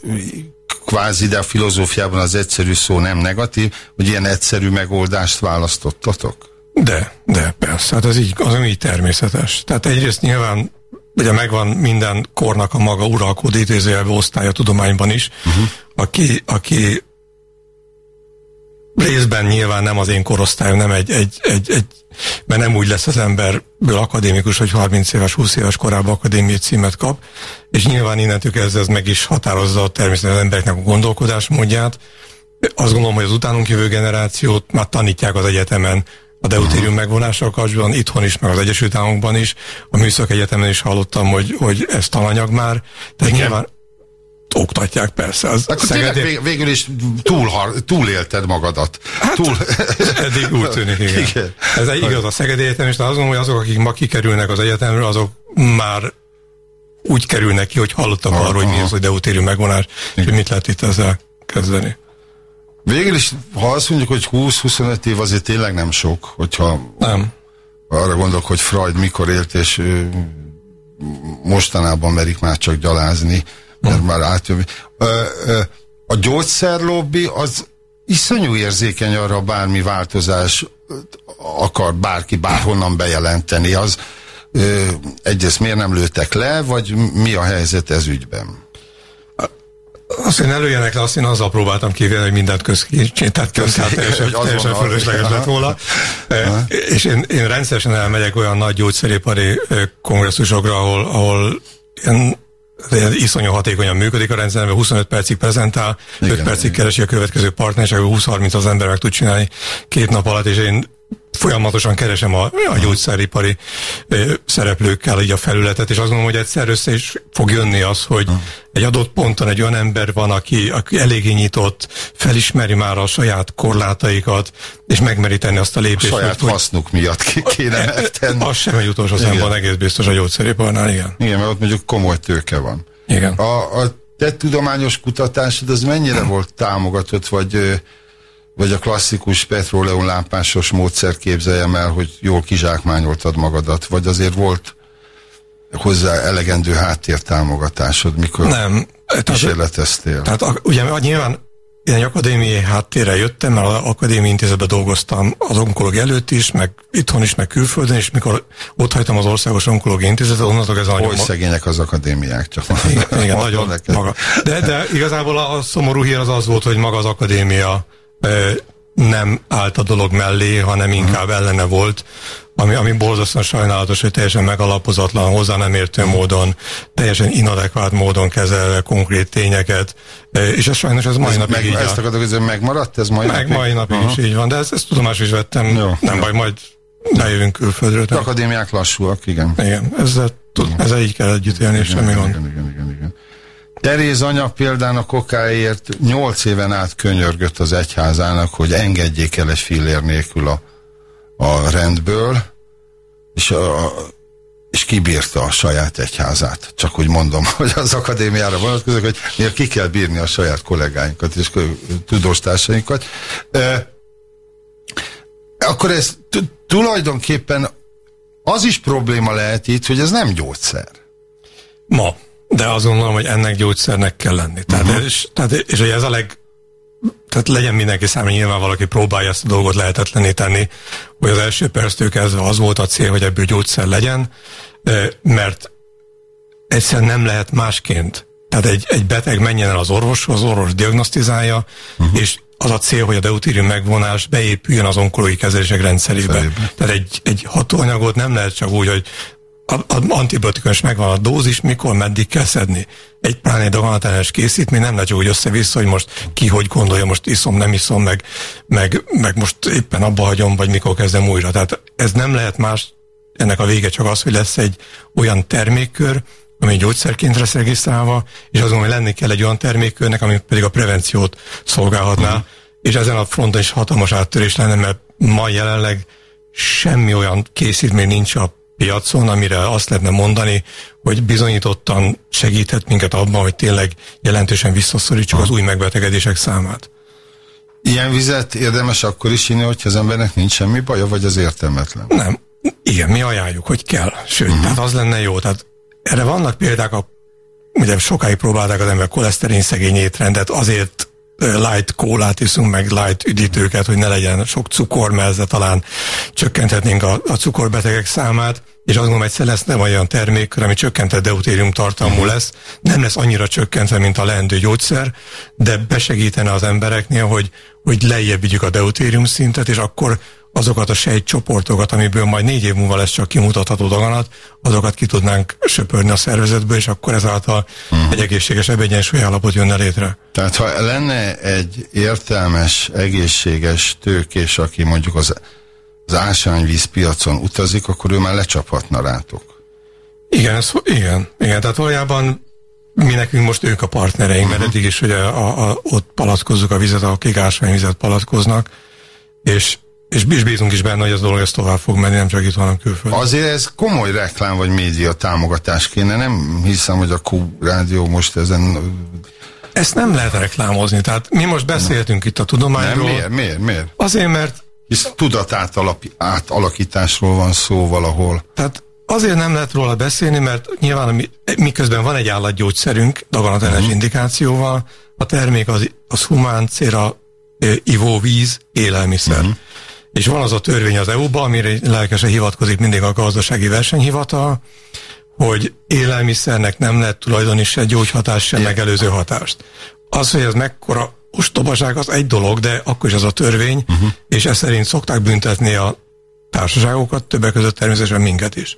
kvázi, de a filozófiában az egyszerű szó nem negatív, hogy ilyen egyszerű megoldást választottatok? De, de persze, hát ez így, az így természetes. Tehát egyrészt nyilván ugye megvan minden kornak a maga uralkodó idézőjelbe osztálya tudományban is, uh-huh. aki, aki részben nyilván nem az én korosztályom, nem egy, egy, egy, egy mert nem úgy lesz az emberből akadémikus, hogy 30 éves, 20 éves korában akadémiai címet kap, és nyilván innentől kezdve ez meg is határozza természetesen az embereknek a gondolkodásmódját. Azt gondolom, hogy az utánunk jövő generációt már tanítják az egyetemen a deutérium megvonással kapcsolatban, itthon is, meg az Egyesült Államokban is. A Műszak Egyetemen is hallottam, hogy, hogy ez tananyag már. Tehát Igen. nyilván oktatják persze. Az Akkor Szegedé... vég, végül is túl, túlélted magadat. Hát, túl... eddig úgy tűnik, igen. igen. Ez egy igaz a Szegedi Egyetem, és azt gondolom, hogy azok, akik ma kikerülnek az egyetemről, azok már úgy kerülnek ki, hogy hallottak arról, hogy mi az, hogy deutérium megvonás, és hogy mit lehet itt ezzel kezdeni. Végül is, ha azt mondjuk, hogy 20-25 év azért tényleg nem sok, hogyha nem. arra gondolok, hogy Freud mikor élt, és mostanában merik már csak gyalázni, mert már átjön. A gyógyszerlobbi az iszonyú érzékeny arra bármi változás akar bárki bárhonnan bejelenteni. Az egyrészt miért nem lőtek le, vagy mi a helyzet ez ügyben? Azt én előjenek le, azt én azzal próbáltam kívülni, hogy mindent közkincsén tettem, tehát teljesen, teljesen fölösleges lett volna. És én, én rendszeresen elmegyek olyan nagy gyógyszeripari kongresszusokra, ahol, ahol ilyen iszonyú hatékonyan működik a rendszer, 25 percig prezentál, igen, 5 percig igen. keresi a következő partnerság, 20-30 az ember meg tud csinálni két nap alatt, és én folyamatosan keresem a, a gyógyszeripari szereplőkkel így a felületet, és azt gondolom, hogy egyszer össze is fog jönni az, hogy egy adott ponton egy olyan ember van, aki, aki eléggé nyitott, felismeri már a saját korlátaikat, és megmeri tenni azt a lépést. A saját hogy, hasznuk miatt ki kéne e, megtenni. Az sem egy utolsó szemben egész biztos a gyógyszeriparnál, igen. Igen, mert ott mondjuk komoly tőke van. Igen. A, a te tudományos kutatásod az mennyire volt támogatott, vagy vagy a klasszikus lámpásos módszer képzeljem el, hogy jól kizsákmányoltad magadat, vagy azért volt hozzá elegendő háttértámogatásod, mikor Nem. kísérleteztél? Tehát, tehát ugye nyilván én egy akadémiai háttérre jöttem, mert az akadémiai intézetben dolgoztam az onkológia előtt is, meg itthon is, meg külföldön, és mikor ott hagytam az Országos Onkológiai Intézetet, onnantól ez nagyon... szegények az akadémiák, csak Igen, igen nagyon maga. De, de igazából a szomorú hír az az volt, hogy maga az akadémia nem állt a dolog mellé, hanem inkább ellene volt, ami, ami borzasztóan sajnálatos, hogy teljesen megalapozatlan, hozzá nem értő módon, teljesen inadekvát módon kezelve konkrét tényeket, és ez sajnos ez mai ez napig meg, így Ezt akarok, hogy megmaradt, ez mai meg, napig? mai napig uh-huh. is így van, de ezt, ezt tudomásul is vettem, jó, nem jó. baj, majd bejövünk külföldről. Az akadémiák lassúak, igen. Igen, ezzel, tud, ezzel így kell együtt élni, és semmi gond. Igen, igen, igen. Teréz anya például a kokáért nyolc éven át könyörgött az egyházának, hogy engedjék el egy fillér nélkül a, a rendből, és, a, és kibírta a saját egyházát. Csak hogy mondom, hogy az akadémiára vonatkozik, hogy miért ki kell bírni a saját kollégáinkat és tudóstársainkat. E, akkor ez tulajdonképpen az is probléma lehet itt, hogy ez nem gyógyszer. Ma. De azt gondolom, hogy ennek gyógyszernek kell lenni. Tehát, uh-huh. és, tehát, és hogy ez a leg, tehát legyen mindenki számára nyilván valaki próbálja ezt a dolgot lehetetlené tenni, hogy az első perctől kezdve az volt a cél, hogy ebből gyógyszer legyen, mert egyszerűen nem lehet másként. Tehát egy, egy beteg menjen el az orvoshoz, az orvos diagnosztizálja, uh-huh. és az a cél, hogy a deutérium megvonás beépüljön az onkológiai kezelések rendszerébe. Szerébe. Tehát egy, egy hatóanyagot nem lehet csak úgy, hogy az antibiotikus megvan a dózis, mikor, meddig kell szedni. Egy pláne daganatenes készítmény nem lehet úgy össze-vissza, hogy most ki hogy gondolja, most iszom, nem iszom, meg, meg, meg most éppen abba hagyom, vagy mikor kezdem újra. Tehát ez nem lehet más, ennek a vége csak az, hogy lesz egy olyan termékkör, ami gyógyszerként lesz regisztrálva, és azon, hogy lenni kell egy olyan termékkörnek, ami pedig a prevenciót szolgálhatná, uh-huh. és ezen a fronton is hatalmas áttörés lenne, mert ma jelenleg semmi olyan készítmény nincs a piacon, amire azt lehetne mondani, hogy bizonyítottan segíthet minket abban, hogy tényleg jelentősen visszaszorítsuk az új megbetegedések számát. Ilyen vizet érdemes akkor is inni, hogyha az embernek nincs semmi baja, vagy az értelmetlen? Nem. Igen, mi ajánljuk, hogy kell. Sőt, uh-huh. tehát az lenne jó. Tehát erre vannak példák, a, ugye sokáig próbálták az ember koleszterin szegény étrendet azért light kólát iszunk, meg light üdítőket, hogy ne legyen sok cukor, mert ezzel talán csökkenthetnénk a, a cukorbetegek számát, és azt gondolom, egyszer lesz nem olyan termék, ami csökkentett deutérium tartalmú mhm. lesz, nem lesz annyira csökkentve, mint a leendő gyógyszer, de besegítene az embereknél, hogy, hogy lejjebb vigyük a deutérium szintet, és akkor azokat a sejtcsoportokat, amiből majd négy év múlva lesz csak kimutatható daganat, azokat ki tudnánk söpörni a szervezetből, és akkor ezáltal uh-huh. egy egészségesebb egyensúly állapot jönne létre. Tehát ha lenne egy értelmes, egészséges tőkés, aki mondjuk az, az ásányvíz piacon utazik, akkor ő már lecsaphatna rátok. Igen, ez, igen, igen, tehát valójában mi nekünk most ők a partnereink, uh-huh. mert eddig is ugye a, a, ott palackozzuk a vizet, akik ásványvizet palackoznak, és és bízunk is benne, hogy ez dolog ez tovább fog menni, nem csak itt, hanem külföldön. Azért ez komoly reklám vagy média támogatás kéne, nem hiszem, hogy a Q rádió most ezen... Ezt nem lehet reklámozni, tehát mi most beszéltünk Na. itt a tudományról. Nem, miért, miért, miért? Azért, mert... Hisz tudatátalakításról van szó valahol. Tehát azért nem lehet róla beszélni, mert nyilván miközben van egy állatgyógyszerünk, daganateles uh-huh. indikációval, a termék az, az humán célra ivóvíz, élelmiszer. Uh-huh. És van az a törvény az EU-ban, amire lelkesen hivatkozik mindig a gazdasági versenyhivatal, hogy élelmiszernek nem lehet tulajdoni se gyógyhatás, se megelőző hatást. az, hogy ez mekkora ostobaság, az egy dolog, de akkor is az a törvény, uh-huh. és ez szerint szokták büntetni a társaságokat, többek között természetesen minket is.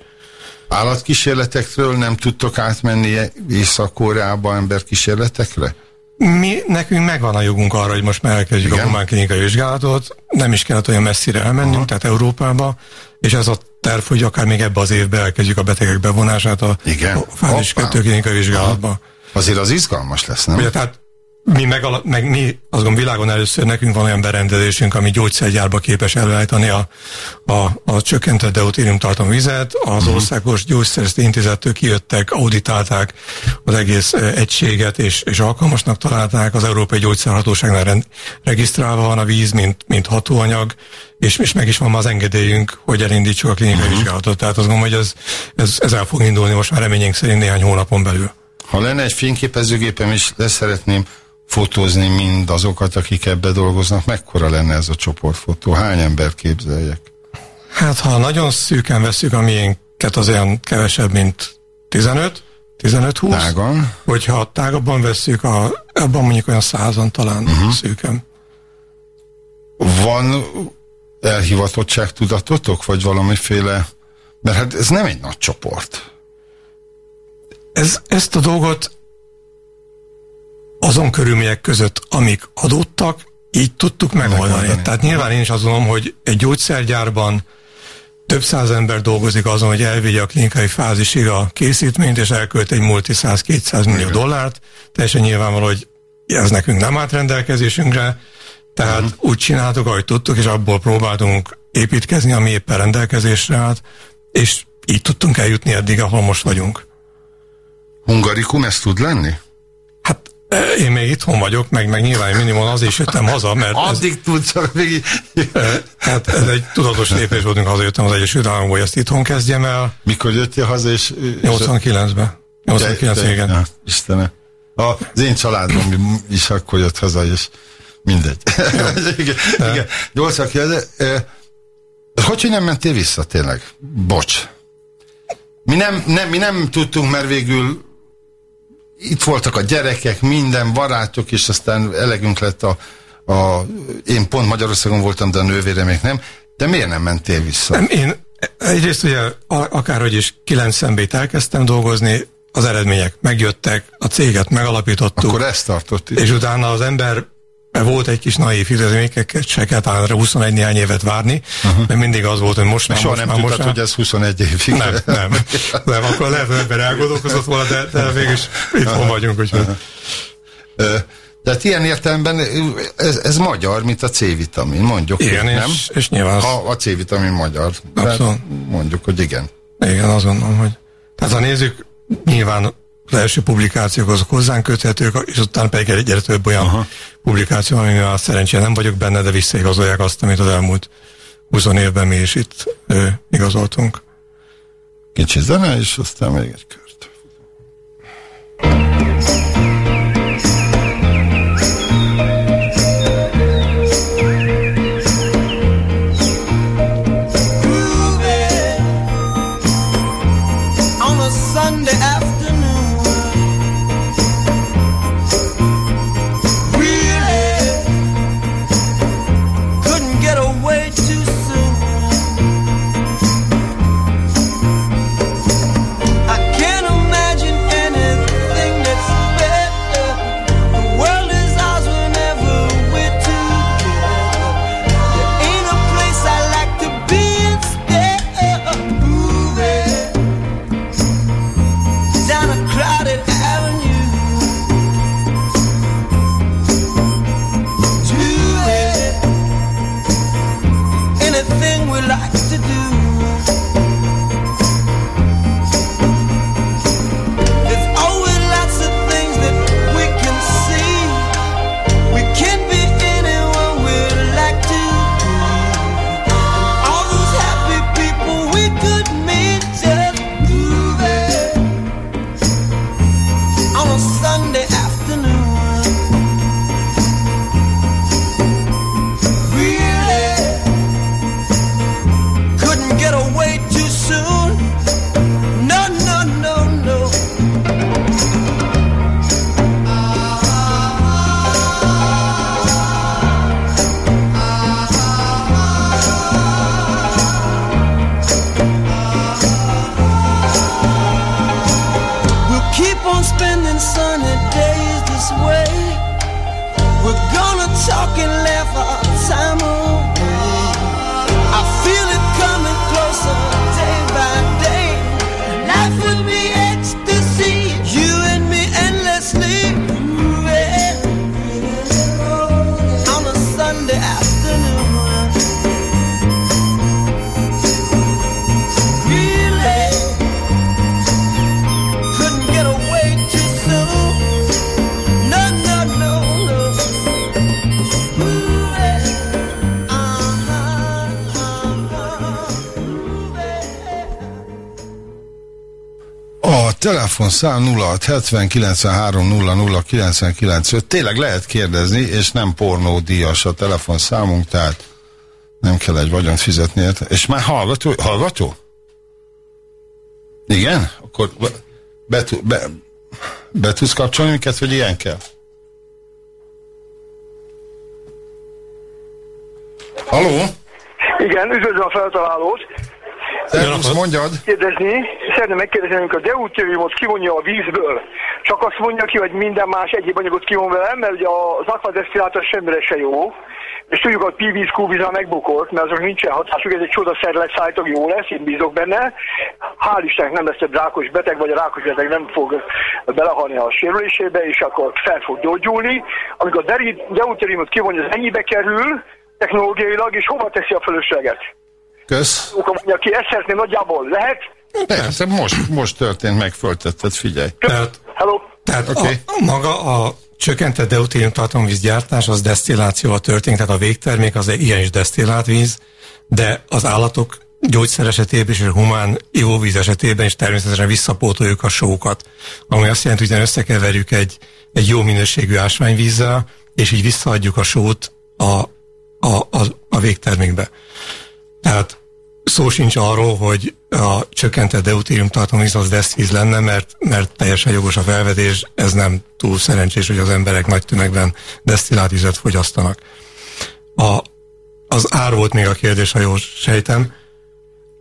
Állatkísérletekről nem tudtok átmenni Észak-Koreába emberkísérletekre? Mi, nekünk megvan a jogunk arra, hogy most elkezdjük Igen? a humánklinikai vizsgálatot, nem is kellett olyan messzire elmennünk, Aha. tehát Európába, és ez a terv, hogy akár még ebbe az évbe elkezdjük a betegek bevonását a, Igen? a fázis 2 klinikai vizsgálatba. Aha. Azért az izgalmas lesz, nem? Ugye, tehát mi, meg, meg mi, azt gondolom világon először nekünk van olyan berendezésünk, ami gyógyszergyárba képes előállítani a, a, a csökkentett deutérium tartalmú vizet. Az uh-huh. országos gyógyszereszti intézettől kijöttek, auditálták az egész egységet, és, és alkalmasnak találták. Az Európai Gyógyszerhatóságnál rend, regisztrálva van a víz, mint, mint hatóanyag, és, és meg is van az engedélyünk, hogy elindítsuk a klinikai uh-huh. vizsgálatot. Tehát azt gondolom, hogy ez, ez, ez el fog indulni most már reményénk szerint néhány hónapon belül. Ha lenne egy fényképezőgépem is, leszeretném fotózni mind azokat, akik ebbe dolgoznak, mekkora lenne ez a csoportfotó? Hány ember képzeljek? Hát, ha nagyon szűken veszük a miénket, az olyan kevesebb, mint 15, 15-20. Tágan? Hogyha tágabban veszük, a, abban mondjuk olyan százan talán uh-huh. szűken. Van elhivatottság tudatotok, vagy valamiféle... Mert hát ez nem egy nagy csoport. Ez, ezt a dolgot azon körülmények között, amik adottak, így tudtuk megoldani. Tehát nyilván én is azt gondolom, hogy egy gyógyszergyárban több száz ember dolgozik azon, hogy elvigye a klinikai fázisig a készítményt, és elkölt egy multi 100-200 millió dollárt. Teljesen nyilvánvaló, hogy ez nekünk nem állt rendelkezésünkre, tehát uh-huh. úgy csináltuk, ahogy tudtuk, és abból próbáltunk építkezni, ami éppen rendelkezésre állt, és így tudtunk eljutni eddig, ahol most vagyunk. Hungarikum ez tud lenni? Én még itthon vagyok, meg, meg nyilván minimum az is jöttem haza, mert... Addig ez, tudsz, még... Hát ez egy tudatos lépés voltunk, hazajöttem az Egyesült Államokból, hogy ezt itthon kezdjem el. Mikor jöttél haza, és... 89-ben. 89 ben igen. Ja, Istenem. Az én családom is akkor jött haza, és mindegy. igen, igen. 89 de, hogy, nem mentél vissza tényleg? Bocs. Mi nem, nem, mi nem tudtunk, mert végül itt voltak a gyerekek, minden barátok, és aztán elegünk lett a, a én pont Magyarországon voltam, de a nővére még nem. De miért nem mentél vissza? Nem, én egyrészt ugye akárhogy is 90 elkezdtem dolgozni, az eredmények megjöttek, a céget megalapítottuk. Akkor ezt tartott És utána az ember volt egy kis naív fizetőmékeket, se kell talán 21 néhány évet várni, uh-huh. mert mindig az volt, hogy most már, Soha most nem már, tudtad, hogy ez 21 évig. Nem, nem. nem akkor lehet, hogy ember elgondolkozott volna, de, de végül itt uh-huh. vagyunk, úgyhogy. Uh-huh. Tehát ilyen értelemben ez, ez magyar, mint a C-vitamin, mondjuk. Igen, nem? És, és nyilván. Az... A, a C-vitamin magyar. Abszolút. Mondjuk, hogy igen. Igen, azt gondolom, hogy. Tehát ha nézzük, nyilván az első publikációk azok hozzánk köthetők, és utána pedig egyre több olyan Aha. publikáció, amivel szerencsére nem vagyok benne, de visszaigazolják azt, amit az elmúlt 20 évben mi is itt ö, igazoltunk. Kicsi zene, és aztán még egy talking leather. Uh-uh. Telefonszám 0670 Tényleg lehet kérdezni, és nem pornódíjas a telefonszámunk, tehát nem kell egy vagyont fizetni érte. És már hallgató? Hallgató? Igen? Akkor be, be, be tudsz kapcsolni minket, vagy ilyen kell? Haló? Igen, üdvözlöm a feltalálót. Szervusz, mondjad. Kérdezni, szeretném megkérdezni, amikor a deutériumot kivonja a vízből, csak azt mondja ki, hogy minden más egyéb anyagot kivon vele, mert ugye az akvadesztillátor semmire se jó, és tudjuk, hogy P-víz, Q-víz megbukolt, mert azok nincsen hatásuk, ez egy csodaszer lesz, szállítók jó lesz, én bízok benne. Hál' Istennek nem lesz egy rákos beteg, vagy a rákos beteg nem fog belehalni a sérülésébe, és akkor fel fog gyógyulni. Amikor a deutériumot kivonja, az ennyibe kerül, technológiailag, és hova teszi a fölösleget? Kösz. Mondja ki, ezt szeretném nagyjából. Lehet? Persze, most, most történt meg, föltetted, figyelj. Tehát, Hello. tehát okay. a, maga a csökkentett deutérium tartalomvíz gyártás az desztillációval történik, tehát a végtermék az ilyen is desztillált víz, de az állatok gyógyszer esetében és a humán ivóvíz esetében is természetesen visszapótoljuk a sókat, ami azt jelenti, hogy összekeverjük egy, egy jó minőségű ásványvízzel, és így visszaadjuk a sót a, a, a, a végtermékbe. Tehát szó sincs arról, hogy a csökkentett deutérium tartalom az desztíz lenne, mert, mert teljesen jogos a felvedés, ez nem túl szerencsés, hogy az emberek nagy tömegben desztillált vizet fogyasztanak. A, az ár volt még a kérdés, ha jól sejtem.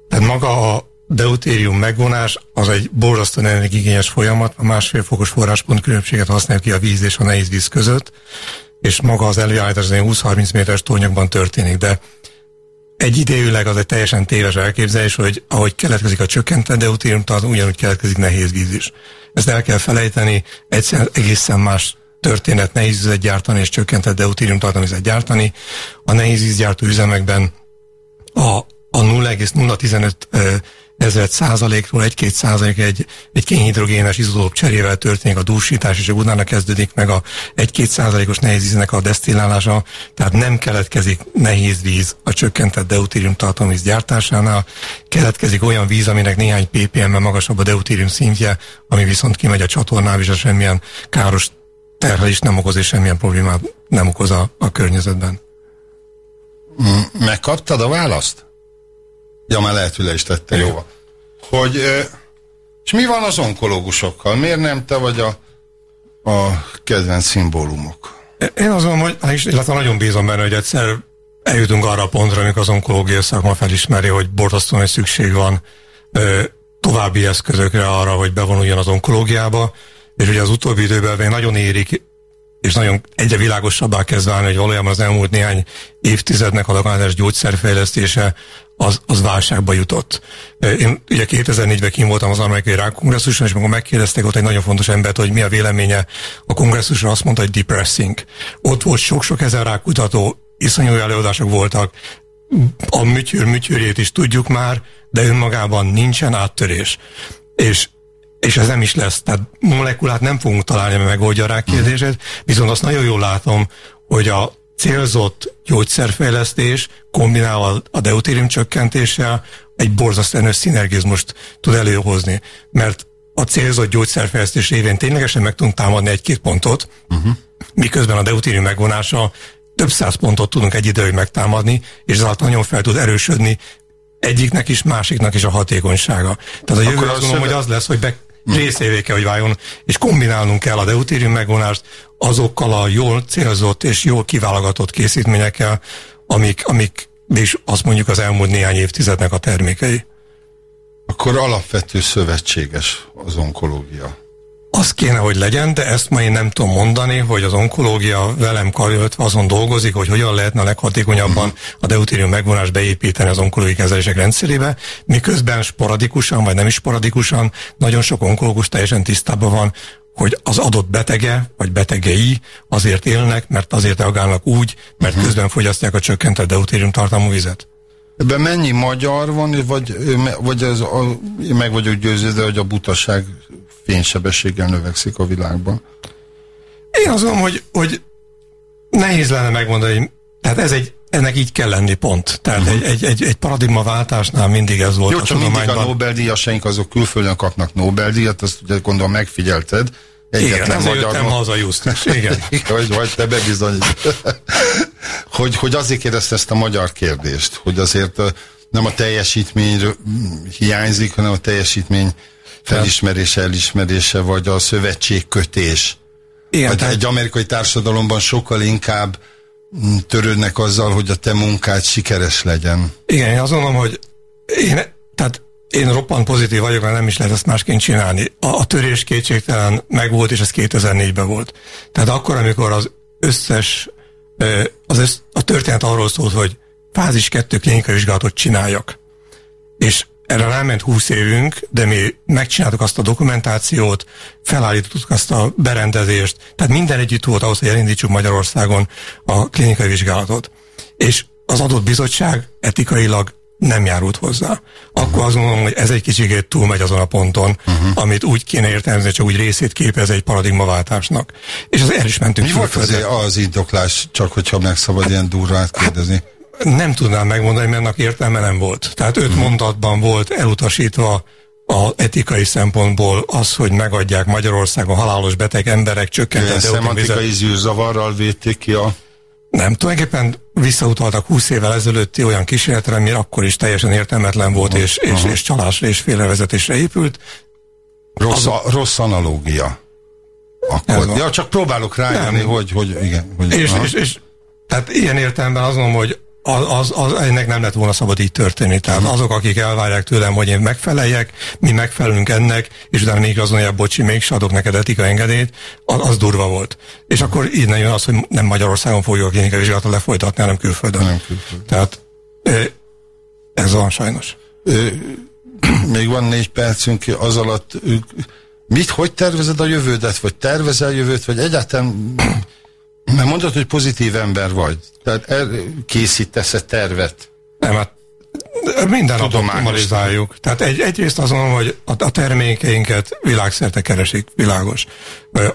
Tehát maga a deutérium megvonás az egy borzasztóan energiigényes folyamat, a másfél fokos forráspont különbséget használja ki a víz és a nehéz víz között, és maga az előállítás 20-30 méteres tornyokban történik, de egyidejűleg az egy teljesen téves elképzelés, hogy ahogy keletkezik a csökkentett deutérium tartalom, ugyanúgy keletkezik nehéz víz is. Ezt el kell felejteni, egyszerűen egészen más történet nehéz vizet gyártani és csökkentett deutérium tartalmazat gyártani. A nehéz vízgyártó üzemekben a, a 0,015 ezred százalékról egy-két százalék egy, egy kénhidrogénes izolóp cserével történik a dúsítás, és utána kezdődik meg a egy-két százalékos nehéz víznek a desztillálása, tehát nem keletkezik nehéz víz a csökkentett deutérium tartalomvíz gyártásánál, keletkezik olyan víz, aminek néhány ppm-mel magasabb a deutérium szintje, ami viszont kimegy a csatornába, és semmilyen káros terhelést nem okoz, és semmilyen problémát nem okoz a, a környezetben. Megkaptad a választ? Ja, már lehet, hogy le is tette, jó. Hogy, és mi van az onkológusokkal? Miért nem te vagy a, a kedvenc szimbólumok? Én azon, hogy, illetve nagyon bízom benne, hogy egyszer eljutunk arra a pontra, amikor az onkológia szakma felismeri, hogy borzasztóan szükség van további eszközökre arra, hogy bevonuljon az onkológiába, és ugye az utóbbi időben nagyon érik és nagyon egyre világosabbá kezd válni, hogy valójában az elmúlt néhány évtizednek a legalábbis gyógyszerfejlesztése az, az válságba jutott. Én ugye 2004-ben kim voltam az amerikai rákkongresszuson, és amikor megkérdezték ott egy nagyon fontos embert, hogy mi a véleménye a kongresszusra, azt mondta, hogy depressing. Ott volt sok-sok ezer rákutató, iszonyú előadások voltak, a műtyűr műtyűrjét is tudjuk már, de önmagában nincsen áttörés. És és ez nem is lesz. Tehát molekulát nem fogunk találni, mert megoldja a rák kérdését, viszont azt nagyon jól látom, hogy a célzott gyógyszerfejlesztés kombinálva a deutérium csökkentéssel egy borzasztó szinergizmust tud előhozni. Mert a célzott gyógyszerfejlesztés révén ténylegesen meg tudunk támadni egy-két pontot, uh-huh. miközben a deutérium megvonása több száz pontot tudunk egy időig megtámadni, és ezáltal nagyon fel tud erősödni egyiknek is, másiknak is a hatékonysága. Tehát a jövő azt gondolom, hogy az lesz, hogy be, részévé kell, hogy váljon, és kombinálnunk kell a deutérium megvonást azokkal a jól célzott és jól kiválogatott készítményekkel, amik, amik és azt mondjuk az elmúlt néhány évtizednek a termékei. Akkor alapvető szövetséges az onkológia. Az kéne, hogy legyen, de ezt ma én nem tudom mondani, hogy az onkológia velem karöltve azon dolgozik, hogy hogyan lehetne a leghatékonyabban a deutérium megvonás beépíteni az onkológiai kezelések rendszerébe, miközben sporadikusan, vagy nem is sporadikusan, nagyon sok onkológus teljesen tisztában van, hogy az adott betege, vagy betegei azért élnek, mert azért reagálnak úgy, mert uh-huh. közben fogyasztják a csökkentett deutérium tartalmú vizet. Ebben mennyi magyar van, vagy, vagy ez a, meg vagyok győződve, hogy a butaság fénysebességgel növekszik a világban? Én azt mondom, hogy, hogy nehéz lenne megmondani, tehát ez egy, ennek így kell lenni, pont. Tehát uh-huh. egy, egy, egy, egy paradigmaváltásnál mindig ez volt Jó, a csak mindig a Nobel-díjasaink azok külföldön kapnak Nobel-díjat, azt ugye gondolom megfigyelted. Egyetlen Igen, ezért jöttem haza just is. Igen. hogy, vagy te bebizonyít. hogy, hogy azért kérdezte ezt a magyar kérdést, hogy azért nem a teljesítmény hiányzik, hanem a teljesítmény felismerése, elismerése, vagy a szövetségkötés. Igen, vagy tehát... Egy amerikai társadalomban sokkal inkább mm, törődnek azzal, hogy a te munkád sikeres legyen. Igen, én azt mondom, hogy én, én roppant pozitív vagyok, mert nem is lehet ezt másként csinálni. A, a törés kétségtelen megvolt, és ez 2004-ben volt. Tehát akkor, amikor az összes, az össz, a történet arról szólt, hogy fázis 2 klinikai vizsgálatot csináljak. És erre ráment 20 évünk, de mi megcsináltuk azt a dokumentációt, felállítottuk azt a berendezést, tehát minden együtt volt ahhoz, hogy elindítsuk Magyarországon a klinikai vizsgálatot. És az adott bizottság etikailag nem járult hozzá. Akkor azt mondom, hogy ez egy kicsikét túlmegy azon a ponton, uh-huh. amit úgy kéne értelmezni, csak úgy részét képez egy paradigmaváltásnak. És az el is mentünk. Mi volt az, az indoklás, csak hogyha megszabad ilyen durrát kérdezni? Nem tudnám megmondani, mert annak értelme nem volt. Tehát öt uh-huh. mondatban volt elutasítva a etikai szempontból az, hogy megadják Magyarországon halálos beteg emberek csökkentett szemantikai zűrzavarral védték ki a... Nem, tulajdonképpen visszautaltak 20 évvel ezelőtti olyan kísérletre, ami akkor is teljesen értelmetlen volt, és, és, és csalásra és félrevezetésre épült. Rossz, a, rossz analógia. Akkor. Ja, csak próbálok rájönni, hogy, hogy igen. Hogy, és, és, és, tehát ilyen értelemben azt mondom, hogy az, az, az, ennek nem lett volna szabad így történni. Tehát uh-huh. azok, akik elvárják tőlem, hogy én megfeleljek, mi megfelelünk ennek, és utána még azt mondja, bocsi, mégse adok neked etika engedélyt, az, az durva volt. És akkor így jön az, hogy nem Magyarországon fogjuk a klinikai vizsgálatot lefolytatni, hanem külföldön. Nem külföldön. Tehát ez van sajnos. Még van négy percünk, az alatt mit, hogy tervezed a jövődet, vagy tervezel jövőt, vagy egyáltalán mert mondod, hogy pozitív ember vagy. Tehát készítesz-e tervet? Nem, hát minden nap optimalizáljuk. Tehát egy, egyrészt azon, hogy a, a termékeinket világszerte keresik, világos.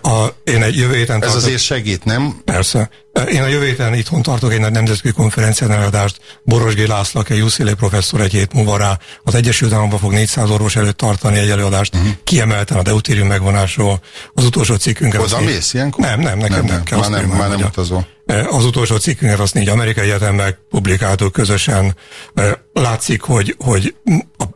A, én egy jövő héten Ez tartok, azért segít, nem? Persze. Én a jövő héten itthon tartok egy nemzetközi konferencián előadást. Borosgé László, egy UCLA professzor egy hét múlva rá az Egyesült Államokban fog 400 orvos előtt tartani egy előadást. Uh-huh. Kiemelten a deutérium megvonásról. Az utolsó cikkünket... Oda mész ilyenkor? Nem, nem, nekem nem, nem, nem kell. Már nem, már nem utazol. Az utolsó cikkünket azt négy amerikai egyetemnek publikáltuk közösen. Látszik, hogy, hogy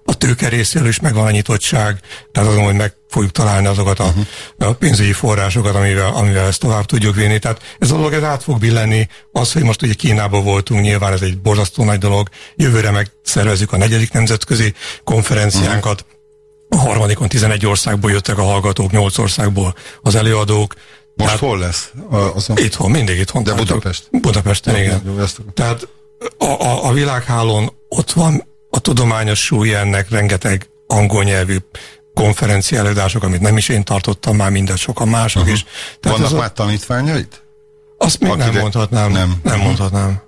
a, tőke részéről is megvan a nyitottság, tehát azon, hogy meg fogjuk találni azokat a, a pénzügyi forrásokat, amivel, amivel ezt tovább tudjuk vinni. Tehát ez a dolog ez át fog billenni. Az, hogy most ugye Kínában voltunk, nyilván ez egy borzasztó nagy dolog. Jövőre megszervezzük a negyedik nemzetközi konferenciánkat. Uh-huh. A harmadikon 11 országból jöttek a hallgatók, 8 országból az előadók. Most Tehát, hol lesz? A, az a... Itthon, mindig itthon. De Budapest? Budapesten, jó, igen. Jó, ezt... Tehát a, a, a világhálón ott van a tudományos súly ennek rengeteg angol nyelvű konferencia előadások, amit nem is én tartottam, már mindent sokan mások uh-huh. is. Tehát Vannak már a... tanítványait? Azt még Akire... nem mondhatnám. Nem, nem uh-huh. mondhatnám.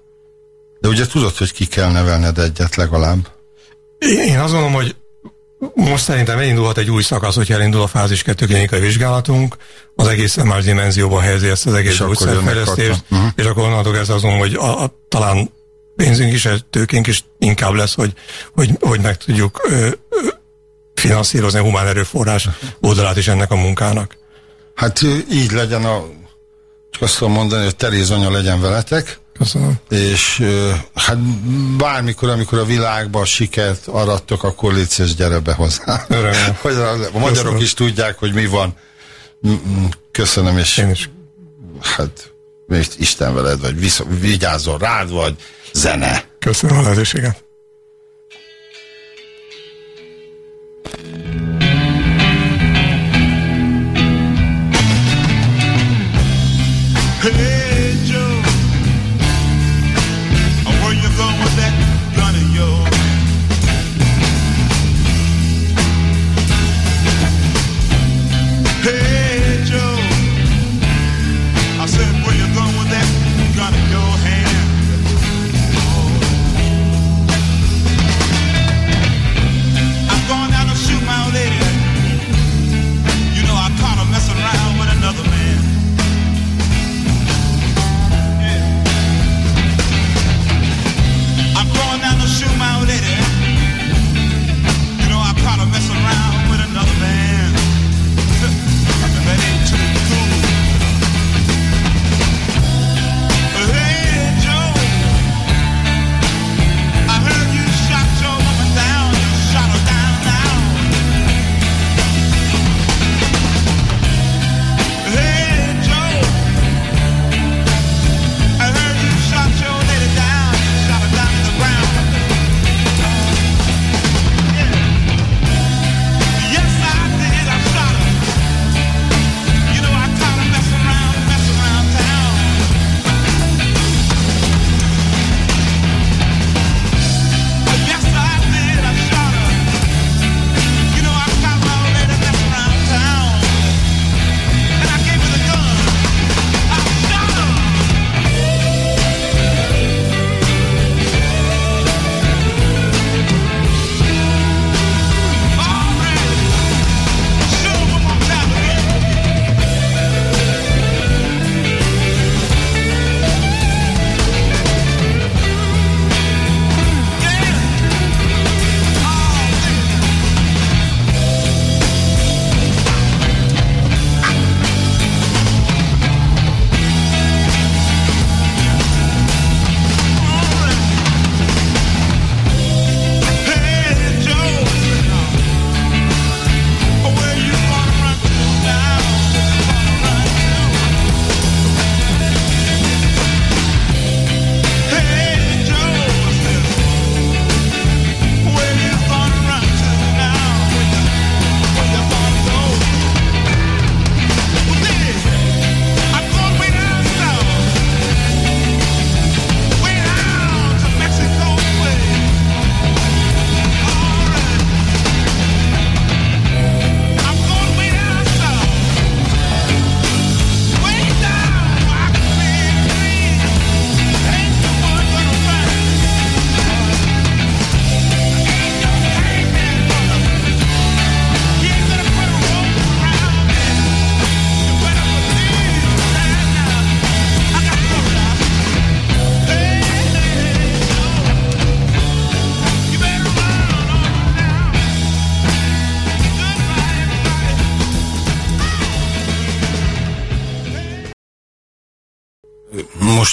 De ugye tudod, hogy ki kell nevelned egyet legalább? Én, én azt gondolom, hogy most szerintem elindulhat egy új szakasz, hogyha elindul a fázis 2 klinikai vizsgálatunk, az egészen más dimenzióba helyezi ezt az egész gyógyszerfejlesztést, uh-huh. és akkor onnantól ez azon, hogy a, a, talán pénzünk is, tőkénk is inkább lesz, hogy, hogy, hogy meg tudjuk ö, ö, finanszírozni a humán erőforrás oldalát is ennek a munkának. Hát így legyen a, csak azt tudom mondani, hogy Teréz anya legyen veletek, Köszönöm. És hát bármikor, amikor a világban sikert arattok, akkor légy gyere be hozzá. Örömmel. Hogy a, a magyarok Köszönöm. is tudják, hogy mi van. Mm, mm, köszönöm, és Én is. hát és Isten veled vagy, visz, vigyázzon rád vagy, zene. Köszönöm a lehetőséget. Hey!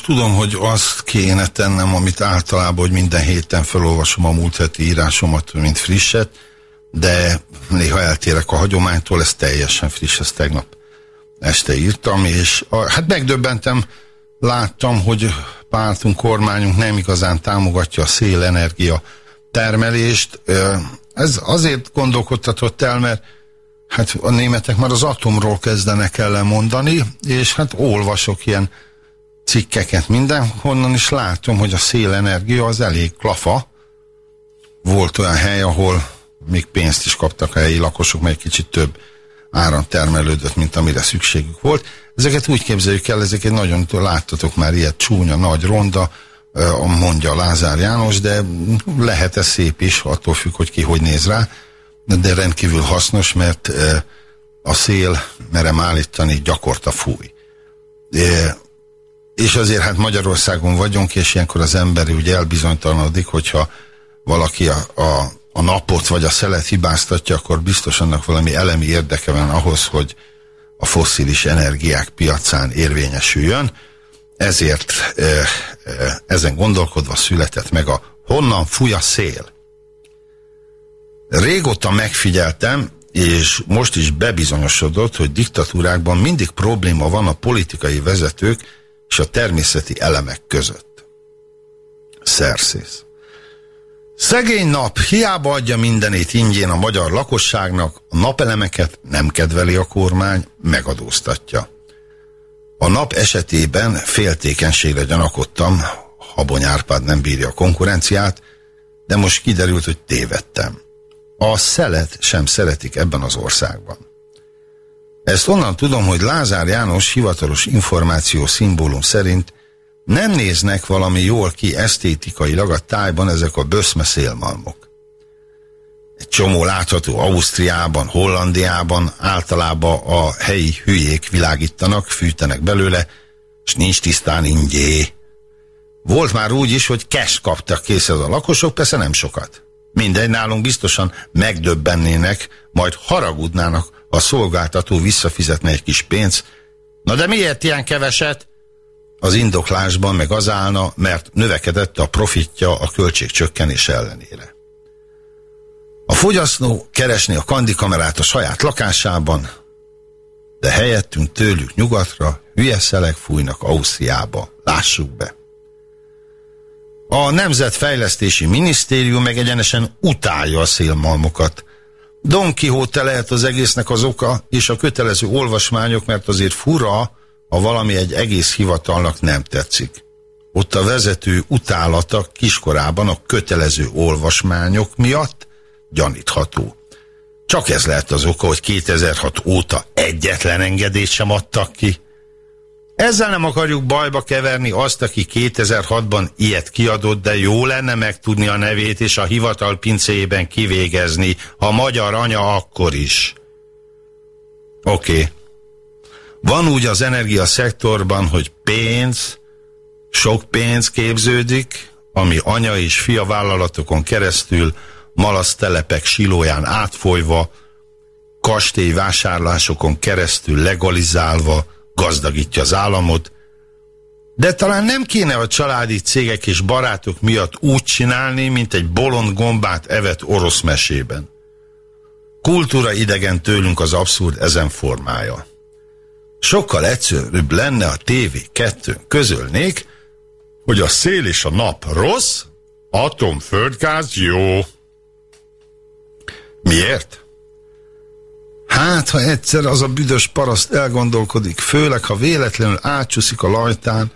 Tudom, hogy azt kéne tennem, amit általában, hogy minden héten felolvasom a múlt heti írásomat, mint frisset, de néha eltérek a hagyománytól, ez teljesen friss, ezt tegnap este írtam, és a, hát megdöbbentem, láttam, hogy pártunk, kormányunk nem igazán támogatja a szélenergia termelést. Ez azért gondolkodtatott el, mert hát a németek már az atomról kezdenek ellen mondani, és hát olvasok ilyen cikkeket mindenhonnan, is látom, hogy a szélenergia az elég klafa. Volt olyan hely, ahol még pénzt is kaptak a helyi lakosok, mert egy kicsit több áram termelődött, mint amire szükségük volt. Ezeket úgy képzeljük el, ezeket nagyon láttatok már ilyet csúnya, nagy, ronda, mondja Lázár János, de lehet ez szép is, attól függ, hogy ki hogy néz rá, de rendkívül hasznos, mert a szél, merem állítani, gyakorta fúj. És azért hát Magyarországon vagyunk, és ilyenkor az ember úgy elbizonytalanodik, hogyha valaki a, a, a napot vagy a szelet hibáztatja, akkor biztos annak valami elemi érdeke van ahhoz, hogy a fosszilis energiák piacán érvényesüljön. Ezért e, e, ezen gondolkodva született meg a honnan fúj a szél. Régóta megfigyeltem, és most is bebizonyosodott, hogy diktatúrákban mindig probléma van a politikai vezetők és a természeti elemek között. Szerszész. Szegény nap hiába adja mindenét ingyén a magyar lakosságnak, a napelemeket nem kedveli a kormány, megadóztatja. A nap esetében féltékenységre gyanakodtam, Habony Árpád nem bírja a konkurenciát, de most kiderült, hogy tévedtem. A szelet sem szeretik ebben az országban. Ezt onnan tudom, hogy Lázár János hivatalos információ szimbólum szerint nem néznek valami jól ki esztétikailag a tájban ezek a böszme szélmalmok. Egy csomó látható Ausztriában, Hollandiában általában a helyi hülyék világítanak, fűtenek belőle, és nincs tisztán ingyé. Volt már úgy is, hogy cash kaptak készhez a lakosok, persze nem sokat. Mindegy, nálunk biztosan megdöbbennének, majd haragudnának, ha a szolgáltató visszafizetne egy kis pénzt. Na de miért ilyen keveset? az indoklásban meg az állna, mert növekedett a profitja a költségcsökkenés ellenére. A fogyasztó keresni a kandikamerát a saját lakásában, de helyettünk tőlük nyugatra hülye fújnak Ausztriába. Lássuk be! A Nemzetfejlesztési Minisztérium meg egyenesen utálja a szélmalmokat. Don Quixote lehet az egésznek az oka, és a kötelező olvasmányok, mert azért fura, ha valami egy egész hivatalnak nem tetszik. Ott a vezető utálata kiskorában a kötelező olvasmányok miatt gyanítható. Csak ez lehet az oka, hogy 2006 óta egyetlen engedélyt sem adtak ki. Ezzel nem akarjuk bajba keverni azt, aki 2006-ban ilyet kiadott, de jó lenne megtudni a nevét és a hivatal pincéjében kivégezni, ha magyar anya akkor is. Oké. Okay. Van úgy az energia szektorban, hogy pénz, sok pénz képződik, ami anya és fia vállalatokon keresztül malasztelepek silóján átfolyva, kastély vásárlásokon keresztül legalizálva gazdagítja az államot, de talán nem kéne a családi cégek és barátok miatt úgy csinálni, mint egy bolond gombát evet orosz mesében. Kultúra idegen tőlünk az abszurd ezen formája. Sokkal egyszerűbb lenne a TV kettőn közölnék, hogy a szél és a nap rossz, atom, földgáz jó. Miért? Hát, ha egyszer az a büdös paraszt elgondolkodik, főleg, ha véletlenül átcsúszik a lajtán,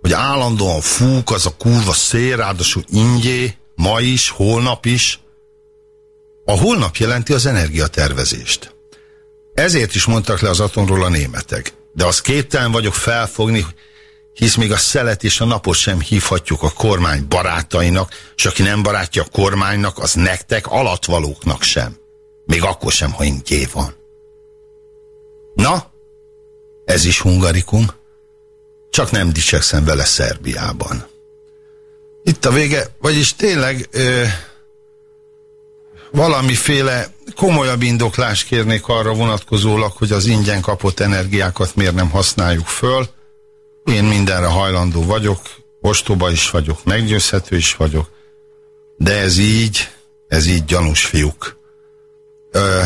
hogy állandóan fúk az a kurva szél, ráadásul ingyé, ma is, holnap is. A holnap jelenti az energiatervezést. Ezért is mondtak le az atomról a németek. De az képtelen vagyok felfogni, hisz még a szelet és a napot sem hívhatjuk a kormány barátainak, és aki nem barátja a kormánynak, az nektek alatvalóknak sem. Még akkor sem, ha ingyé van. Na, ez is hungarikum, csak nem dicsekszem vele Szerbiában. Itt a vége, vagyis tényleg ö, valamiféle komolyabb indoklást kérnék arra vonatkozólag, hogy az ingyen kapott energiákat miért nem használjuk föl. Én mindenre hajlandó vagyok, ostoba is vagyok, meggyőzhető is vagyok, de ez így, ez így gyanús fiúk. Ö,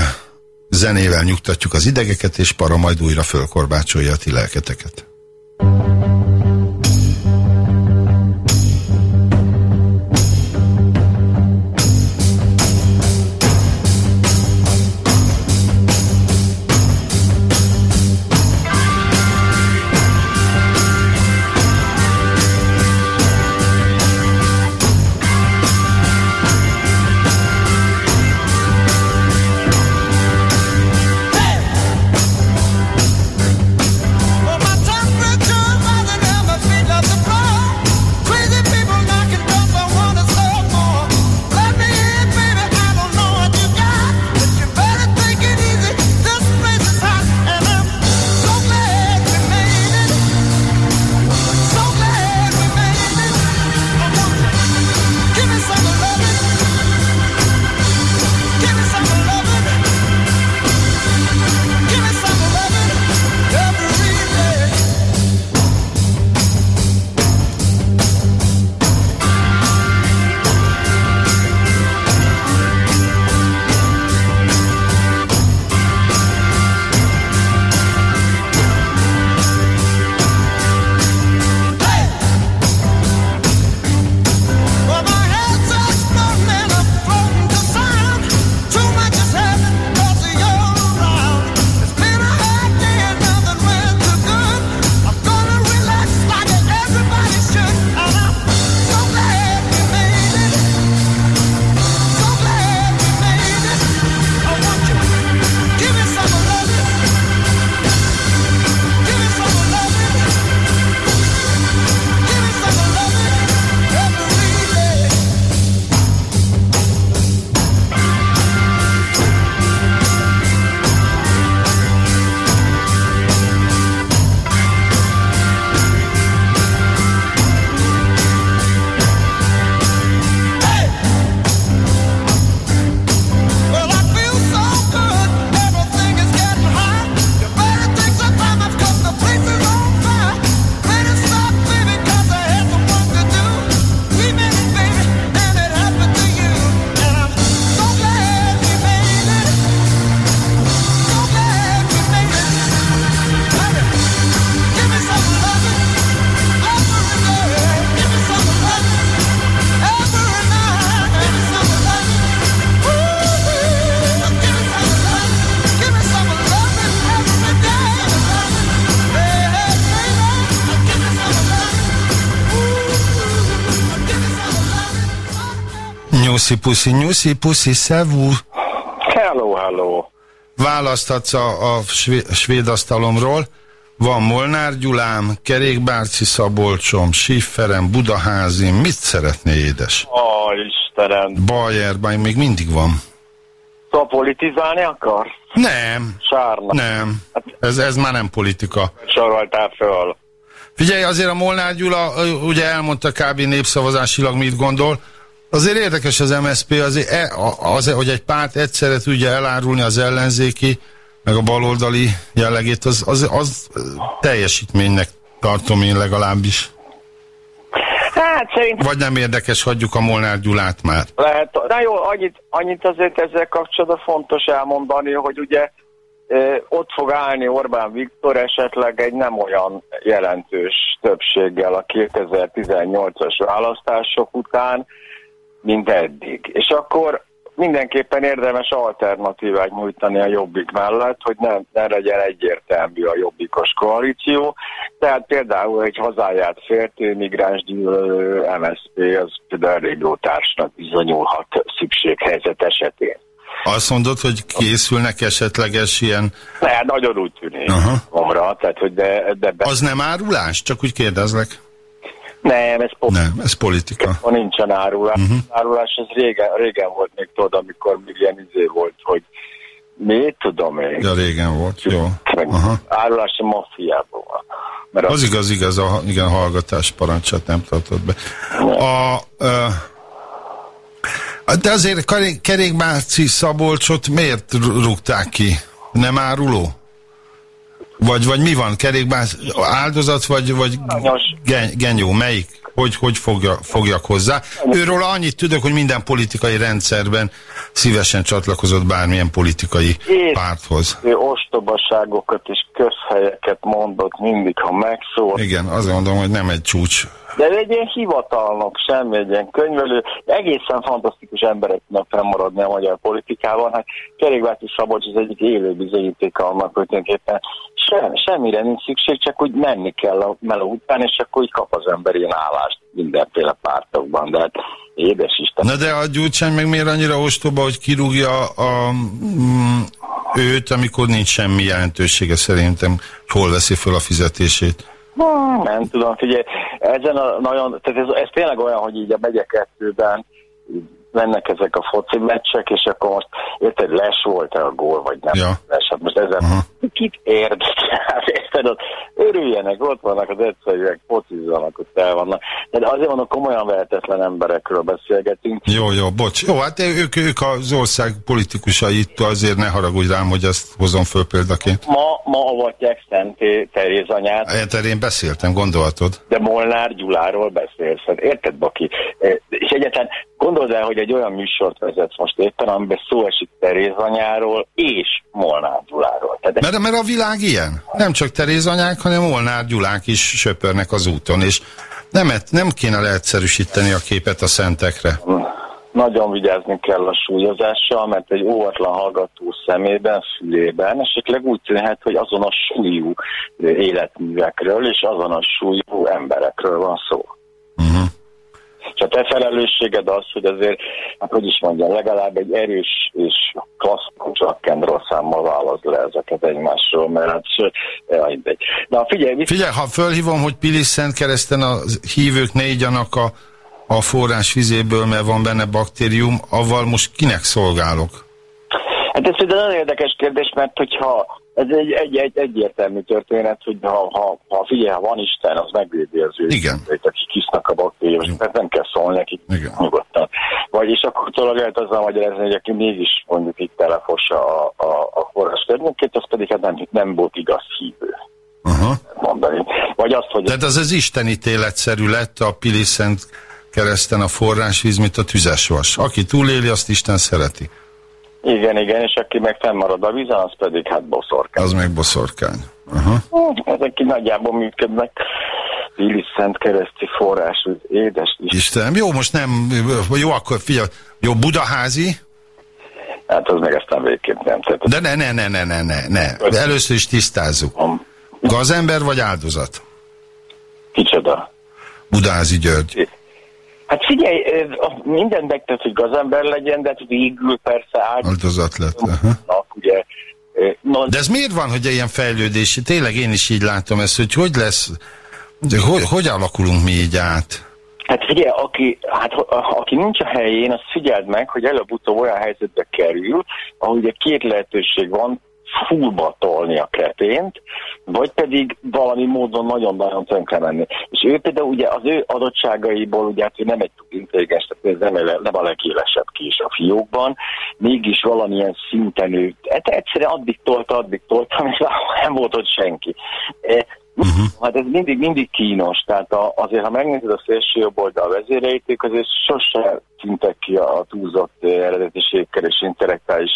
zenével nyugtatjuk az idegeket, és para majd újra fölkorbácsolja a ti lelketeket. Nyuszi puszi, nyuszi puszi, szevú. Hello, hello. Választhatsz a, a svéd, svéd asztalomról. Van Molnár Gyulám, Kerékbárci Szabolcsom, Sifferem, Budaházi. Mit szeretné, édes? Ó, Istenem. Bajer, baj, még mindig van. Szóval politizálni akar? Nem. Sárna. Nem. Ez, ez már nem politika. Soroltál föl. Figyelj, azért a Molnár Gyula ugye elmondta kb. népszavazásilag mit gondol. Azért érdekes az MSZP, azért, e, az, hogy egy párt egyszerre tudja elárulni az ellenzéki, meg a baloldali jellegét, az, az, az teljesítménynek tartom én legalábbis. Hát szerint... Vagy nem érdekes, hagyjuk a Molnár Gyulát már. Lehet, na jó, annyit, annyit azért ezzel kapcsolatban fontos elmondani, hogy ugye ott fog állni Orbán Viktor esetleg egy nem olyan jelentős többséggel a 2018-as választások után, mint eddig. És akkor mindenképpen érdemes alternatívát nyújtani a Jobbik mellett, hogy ne, ne legyen egyértelmű a Jobbikos koalíció. Tehát például egy hazáját féltő migráns gyűlölő MSZP az például régiótársnak bizonyulhat szükséghelyzet esetén. Azt mondod, hogy készülnek esetleges ilyen... Ne, nagyon úgy tűnik uh -huh. tehát hogy de, de be... Az nem árulás? Csak úgy kérdezlek. Nem, ez politika. Nem, ez politika. Ha nincsen árulás. Uh-huh. Árulás az régen, régen volt még tudod, amikor még ilyen izé volt, hogy mi tudom én. Ja, régen volt, jó. Aha. Árulás a maffiában van. Mert az, az igaz, igaz, a igen, hallgatás parancsát nem tartott be. A, a, de azért Kerékbáci Szabolcsot miért rúgták ki? Nem áruló? Vagy, vagy mi van? Kerékbár áldozat, vagy, vagy gen, genyó? Melyik? Hogy, hogy fogja, fogjak hozzá? Őről annyit tudok, hogy minden politikai rendszerben szívesen csatlakozott bármilyen politikai Én párthoz. Ő ostobaságokat és közhelyeket mondott mindig, ha megszól. Igen, azt mondom, hogy nem egy csúcs de egy ilyen hivatalnok, semmi egy ilyen könyvelő, egészen fantasztikus emberek tudnak fennmaradni a magyar politikában. Hát Kerékváci Szabolcs az egyik élő bizonyítéka annak, hogy tulajdonképpen sem, semmire nincs szükség, csak úgy menni kell a meló után, és akkor úgy kap az ember ilyen állást mindenféle pártokban, de hát édes Isten. Na de a Gyurcsány meg miért annyira ostoba, hogy kirúgja a, mm, őt, amikor nincs semmi jelentősége szerintem, hol veszi föl a fizetését? Nem tudom, figyelj, ezen a nagyon, tehát ez, ez tényleg olyan, hogy így a megye kettőben mennek ezek a foci meccsek, és akkor most érted, les volt-e a gól, vagy nem ja. les, hát most ezen uh-huh. kit érdekel, érted, ott örüljenek, ott vannak az egyszerűek, focizzanak, ott el vannak. De azért mondom, komolyan vehetetlen emberekről beszélgetünk. Jó, jó, bocs. Jó, hát ők, ők az ország politikusai itt azért ne haragudj rám, hogy ezt hozom föl példaként. Ma, ma avatják Szent Teréz anyát. Erről én beszéltem, gondolhatod. De Molnár Gyuláról beszélsz, hát érted, Baki? És egyáltalán gondold el, hogy egy olyan műsort vezetsz most éppen, amiben szó esik Teréz anyáról és Molnár Gyuláról. Tehát mert, mert a világ ilyen. Nem csak Teréz anyák, hanem Molnár Gyulák is söpörnek az úton, és nem, nem kéne leegyszerűsíteni a képet a szentekre. Nagyon vigyázni kell a súlyozással, mert egy óvatlan hallgató szemében, fülében esetleg úgy tűnhet, hogy azonos súlyú életművekről és azonos súlyú emberekről van szó. És a te felelősséged az, hogy azért, hát hogy is mondjam, legalább egy erős és klasszikus rock'n'roll számmal válasz le ezeket egymásról, mert hát ja, mindegy. Na figyelj, visz... figyelj, ha fölhívom, hogy Pilis Szent kereszten a hívők ne igyanak a, a forrás vizéből, mert van benne baktérium, avval most kinek szolgálok? Hát ez például nagyon érdekes kérdés, mert hogyha ez egy, egy, egy egyértelmű történet, hogy ha, ha, ha figyelj, ha van Isten, az megvédi az ő Igen. akik kisznak a baktériumok, tehát nem kell szólni nekik nyugodtan. Vagyis akkor tőle lehet azzal magyarázni, hogy aki mégis mondjuk itt telefossa a, a, a forrás környékét, az pedig hát nem, nem volt igaz hívő. Uh-huh. Mondani. Vagy azt, hogy... Tehát az az istenítéletszerű lett a Piliszent kereszten a forrásvíz, mint a tüzes vas. Aki túléli, azt Isten szereti. Igen, igen, és aki meg fennmarad a vízen, az pedig hát boszorkány. Az meg boszorkány. Uh-huh. Ezek ki nagyjából működnek. Vili Szent kereszti forrás, édes is. Istenem, jó, most nem, jó, akkor figyelj, jó, Budaházi? Hát az meg aztán végképp nem. Tehát De ne, ne, ne, ne, ne, ne, ne. Először is tisztázzuk. Gazember vagy áldozat? Kicsoda? Budaházi György. Hát figyelj, minden megtett, hogy gazember legyen, de végül persze áldozat. Áldozat lett. Uh-huh. ugye, No, De ez miért van, hogy ilyen fejlődés? Tényleg én is így látom ezt, hogy hogy lesz, de hogy, hogy alakulunk mi így át? Hát figyelj, aki, hát, aki nincs a helyén, azt figyeld meg, hogy előbb-utóbb olyan helyzetbe kerül, ahol ugye két lehetőség van, fullba tolni a kretént, vagy pedig valami módon nagyon-nagyon tönkre menni. És ő például ugye az ő adottságaiból, ugye hát ő nem egy intelligens, tehát nem, nem a legélesebb kis a fiókban, mégis valamilyen szinten ő, hát egyszerűen addig tolta, addig tolta, amíg nem volt ott senki. Uh-huh. Hát ez mindig, mindig kínos, tehát a, azért, ha megnézed a szélső jobb oldal vezéreit, azért sose szüntek ki a túlzott eredetiségkel és intellektuális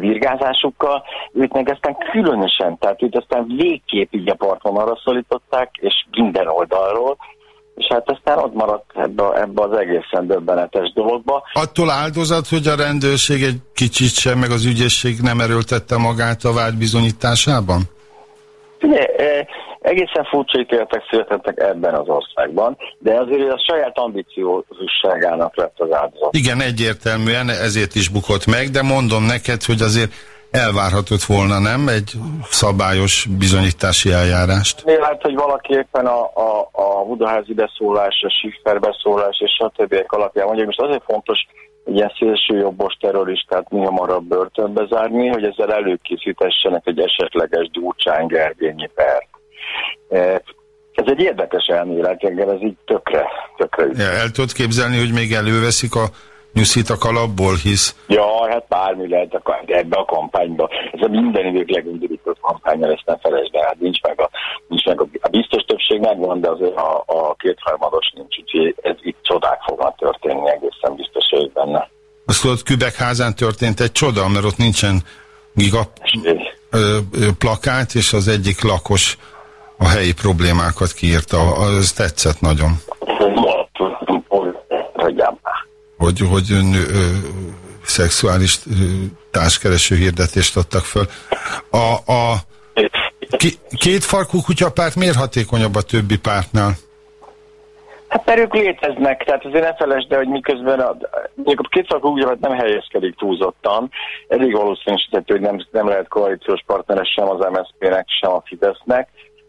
virgázásukkal, őt meg aztán különösen, tehát őt aztán végképp így a partvonalra szólították, és minden oldalról, és hát aztán ott maradt ebbe, ebbe az egészen döbbenetes dologba. Attól áldozat, hogy a rendőrség egy kicsit sem, meg az ügyesség nem erőltette magát a vád bizonyításában? Ugye, egészen furcsa ítéletek születettek ebben az országban, de azért a saját ambiciózusságának lett az áldozat. Igen, egyértelműen ezért is bukott meg, de mondom neked, hogy azért elvárhatott volna, nem? Egy szabályos bizonyítási eljárást. Lehet, hogy valaki éppen a, a, a Budaházi beszólás, a Schiffer beszólás és a többiek alapján mondja, most azért fontos, hogy ilyen szélső jobbos terroristát mi hamarabb börtönbe zárni, hogy ezzel előkészítessenek egy esetleges Gyurcsány Gergényi pert. E, ez egy érdekes elmélet, engem ez így tökre, tökre ja, El tudod képzelni, hogy még előveszik a nyuszít a kalapból, hisz... Ja, hát bármi lehet a, ebbe a kampányba. Ez a minden idők legundorított kampányra, ezt ne felejtsd el, hát nincs meg a, nincs meg a, a biztos többség megvan, de azért a, a kétharmados nincs, úgyhogy ez itt csodák fognak történni, egészen biztos vagyok benne. Azt tudod, Kübekházán történt egy csoda, mert ott nincsen giga ö, ö, plakát, és az egyik lakos a helyi problémákat kiírta. Az tetszett nagyon. Hogy, hogy nő, ö, szexuális ö, társkereső hirdetést adtak föl. A, a ki, két farkú kutyapárt miért hatékonyabb a többi pártnál? Hát mert ők léteznek, tehát azért ne felejtsd el, hogy miközben a, a két farkú kutyapárt nem helyezkedik túlzottan, elég valószínűsíthető, hogy nem, nem lehet koalíciós partneres sem az MSZP-nek, sem a Fidesznek,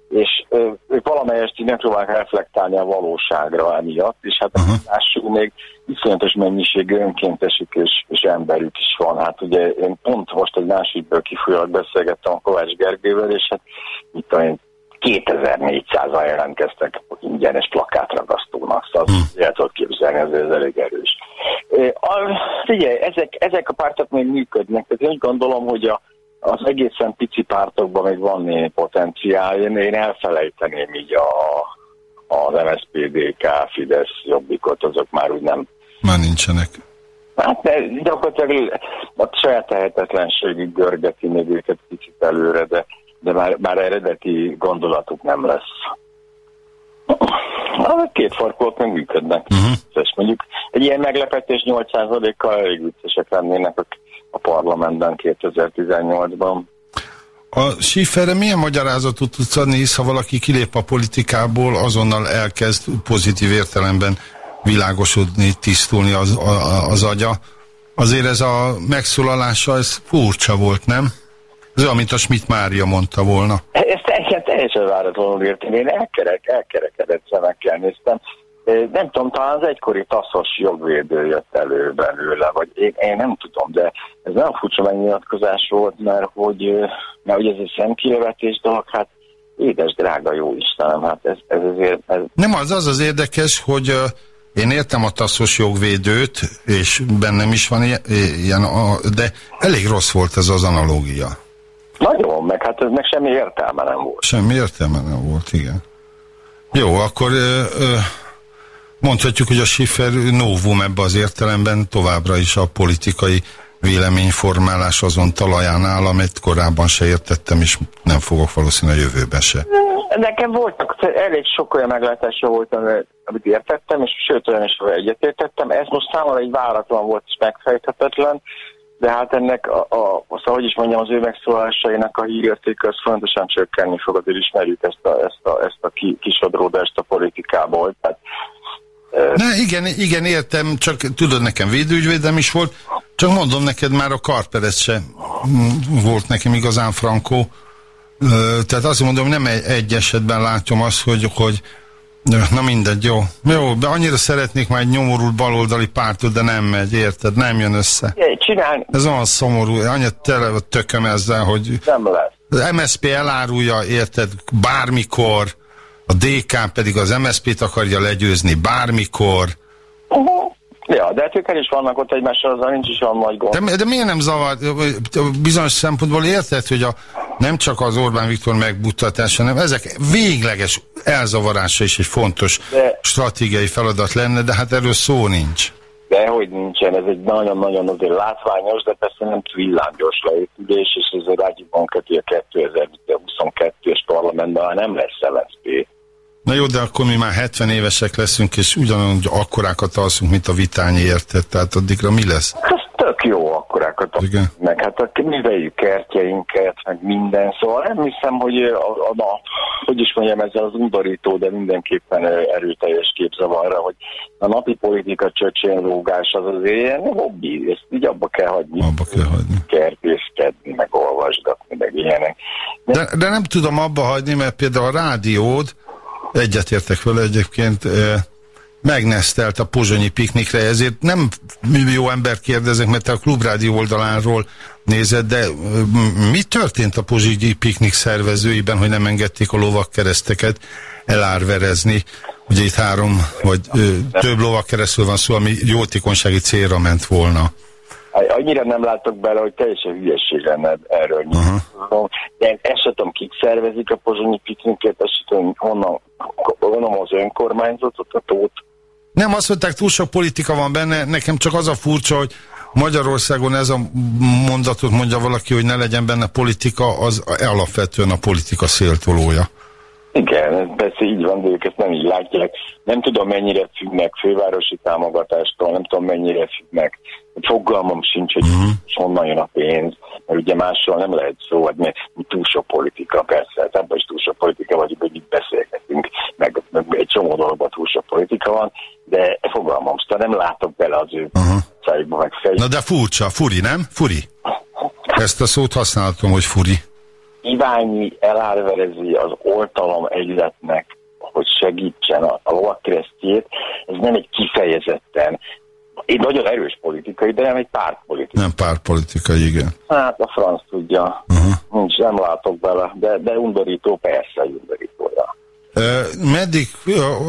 és ö, ők valamelyest így nem próbálnak reflektálni a valóságra emiatt, és hát uh-huh. lássuk még iszonyatos mennyiségű önkéntesük és, és emberük is van. Hát ugye én pont most egy másikből kifolyólag beszélgettem a Kovács Gergővel, és hát itt olyan 2400-an jelentkeztek ingyenes plakátragasztónak, szóval hmm. el tudod képzelni, ez, ez elég erős. A, figyelj, ezek, ezek a pártok még működnek, tehát én úgy gondolom, hogy a, az egészen pici pártokban még van némi potenciál, én, én elfelejteném így a, az MSZPDK, Fidesz, Jobbikot, azok már úgy nem... Már nincsenek. Hát de gyakorlatilag a saját tehetetlenségig görgeti még őket kicsit előre, de, de már, már eredeti gondolatuk nem lesz. A két farkók meg működnek. Uh-huh. És mondjuk egy ilyen meglepetés 8%-kal elég viccesek lennének a, a parlamentben 2018-ban. A Schifferre milyen magyarázatot tudsz adni, hisz ha valaki kilép a politikából, azonnal elkezd pozitív értelemben világosodni, tisztulni az, a, az agya. Azért ez a megszólalása, ez furcsa volt, nem? Ez olyan, mint a Schmidt Mária mondta volna. Ezt teljesen, teljesen váratlanul értem. Én elkerek, elkerekedett szemekkel néztem. Nem tudom, talán az egykori taszos jogvédő jött elő belőle, vagy én, én nem tudom, de ez nem furcsa megnyilatkozás volt, mert hogy, mert hogy ez egy szemkijövetés dolog, hát édes drága jó Istenem, hát ez, ez azért... Ez... Nem az az az érdekes, hogy én értem a taszos jogvédőt, és bennem is van ilyen, de elég rossz volt ez az analógia. Nagyon, meg hát ez meg semmi értelme nem volt. Semmi értelme nem volt, igen. Jó, akkor ö, ö, mondhatjuk, hogy a Schiffer novum ebbe az értelemben továbbra is a politikai véleményformálás azon talaján áll, amit korábban se értettem, és nem fogok valószínűleg a jövőben se. Nekem voltak, elég sok olyan meglátása volt, amit értettem, és sőt olyan is, egyetértettem. Ez most számomra egy váratlan volt és megfejthetetlen, de hát ennek, a, a, szóval, hogy is mondjam, az ő megszólásainak a hírértéke az fontosan csökkenni fog, azért ismerjük ezt a, ezt a, ezt a kisodródást a politikából. Tehát, ne, igen, igen, értem, csak tudod, nekem védőügyvédem is volt, csak mondom neked, már a Karperec se volt nekem igazán frankó. Tehát azt mondom, nem egy, esetben látom azt, hogy, hogy Na mindegy, jó. Jó, de annyira szeretnék már egy nyomorult baloldali pártot, de nem megy, érted? Nem jön össze. Csinálni. Ez olyan szomorú, annyira tele tököm ezzel, hogy... Nem lesz. Az MSZP elárulja, érted, bármikor, a DK pedig az MSZP-t akarja legyőzni bármikor. Uh -huh. Ja, de hát ők is vannak ott egymással, azzal nincs is olyan nagy gond. De, de miért nem zavar, bizonyos szempontból érted, hogy a, nem csak az Orbán Viktor megbuttatása, hanem ezek végleges elzavarása is egy fontos de, stratégiai feladat lenne, de hát erről szó nincs. De hogy nincsen, ez egy nagyon-nagyon azért látványos, de persze nem villámgyors leépülés, és ez a Rágyi Banketi a 2022-es parlamentben nem lesz LSZP Na jó, de akkor mi már 70 évesek leszünk, és ugyanúgy akkorákat alszunk, mint a vitányi érted, tehát addigra mi lesz? Ez tök jó akkorákat alszunk, meg hát a műveljük kertjeinket, meg minden, szóval nem hiszem, hogy a, a, a, hogy is mondjam, ezzel az undorító, de mindenképpen erőteljes képzavarra, hogy a napi politika csöcsén az az ilyen hobbi, ezt így abba kell hagyni. Abba kell hagyni. Kertészkedni, meg olvasgatni, meg ilyenek. De, de nem tudom abba hagyni, mert például a rádiód, egyetértek vele egyébként, megnesztelt a pozsonyi piknikre, ezért nem jó ember kérdezek, mert te a klubrádió oldaláról nézed, de mi történt a pozsonyi piknik szervezőiben, hogy nem engedték a lovak kereszteket elárverezni? Ugye itt három vagy ö, több lovak keresztül van szó, ami jótékonysági célra ment volna. Annyira nem látok bele, hogy teljesen hülyeség lenne erről. De ezt sem tudom, kik szervezik a pozsonyi pikniket, ezt sem tudom, honnan, honnan az önkormányzatot, a tót. Nem, azt mondták, túl sok politika van benne, nekem csak az a furcsa, hogy Magyarországon ez a mondatot mondja valaki, hogy ne legyen benne politika, az alapvetően a politika széltolója. Igen, persze így van, de ők ezt nem így látják. Nem tudom, mennyire függnek fővárosi támogatástól, nem tudom, mennyire függnek. Fogalmam sincs, hogy uh-huh. honnan jön a pénz, mert ugye másról nem lehet szó, hogy mi, mi túl sok politika, persze, hát ebben is túl sok politika vagyunk, hogy itt beszélgetünk, meg, meg egy csomó dologban túl sok politika van, de fogalmam, szóval nem látok bele az ő uh-huh. szájukba, meg fejükbe. Na de furcsa, furi, nem? Furi? Ezt a szót használtam, hogy furi. Iványi elárverezi az oltalom egyletnek, hogy segítsen a, a lovakkeresztjét, ez nem egy kifejezetten egy nagyon erős politikai, de nem egy pártpolitikai. Nem pártpolitikai, igen. Hát a franc tudja, uh-huh. nincs, nem látok bele, de, de undorító, persze, undorító. Ja. Meddig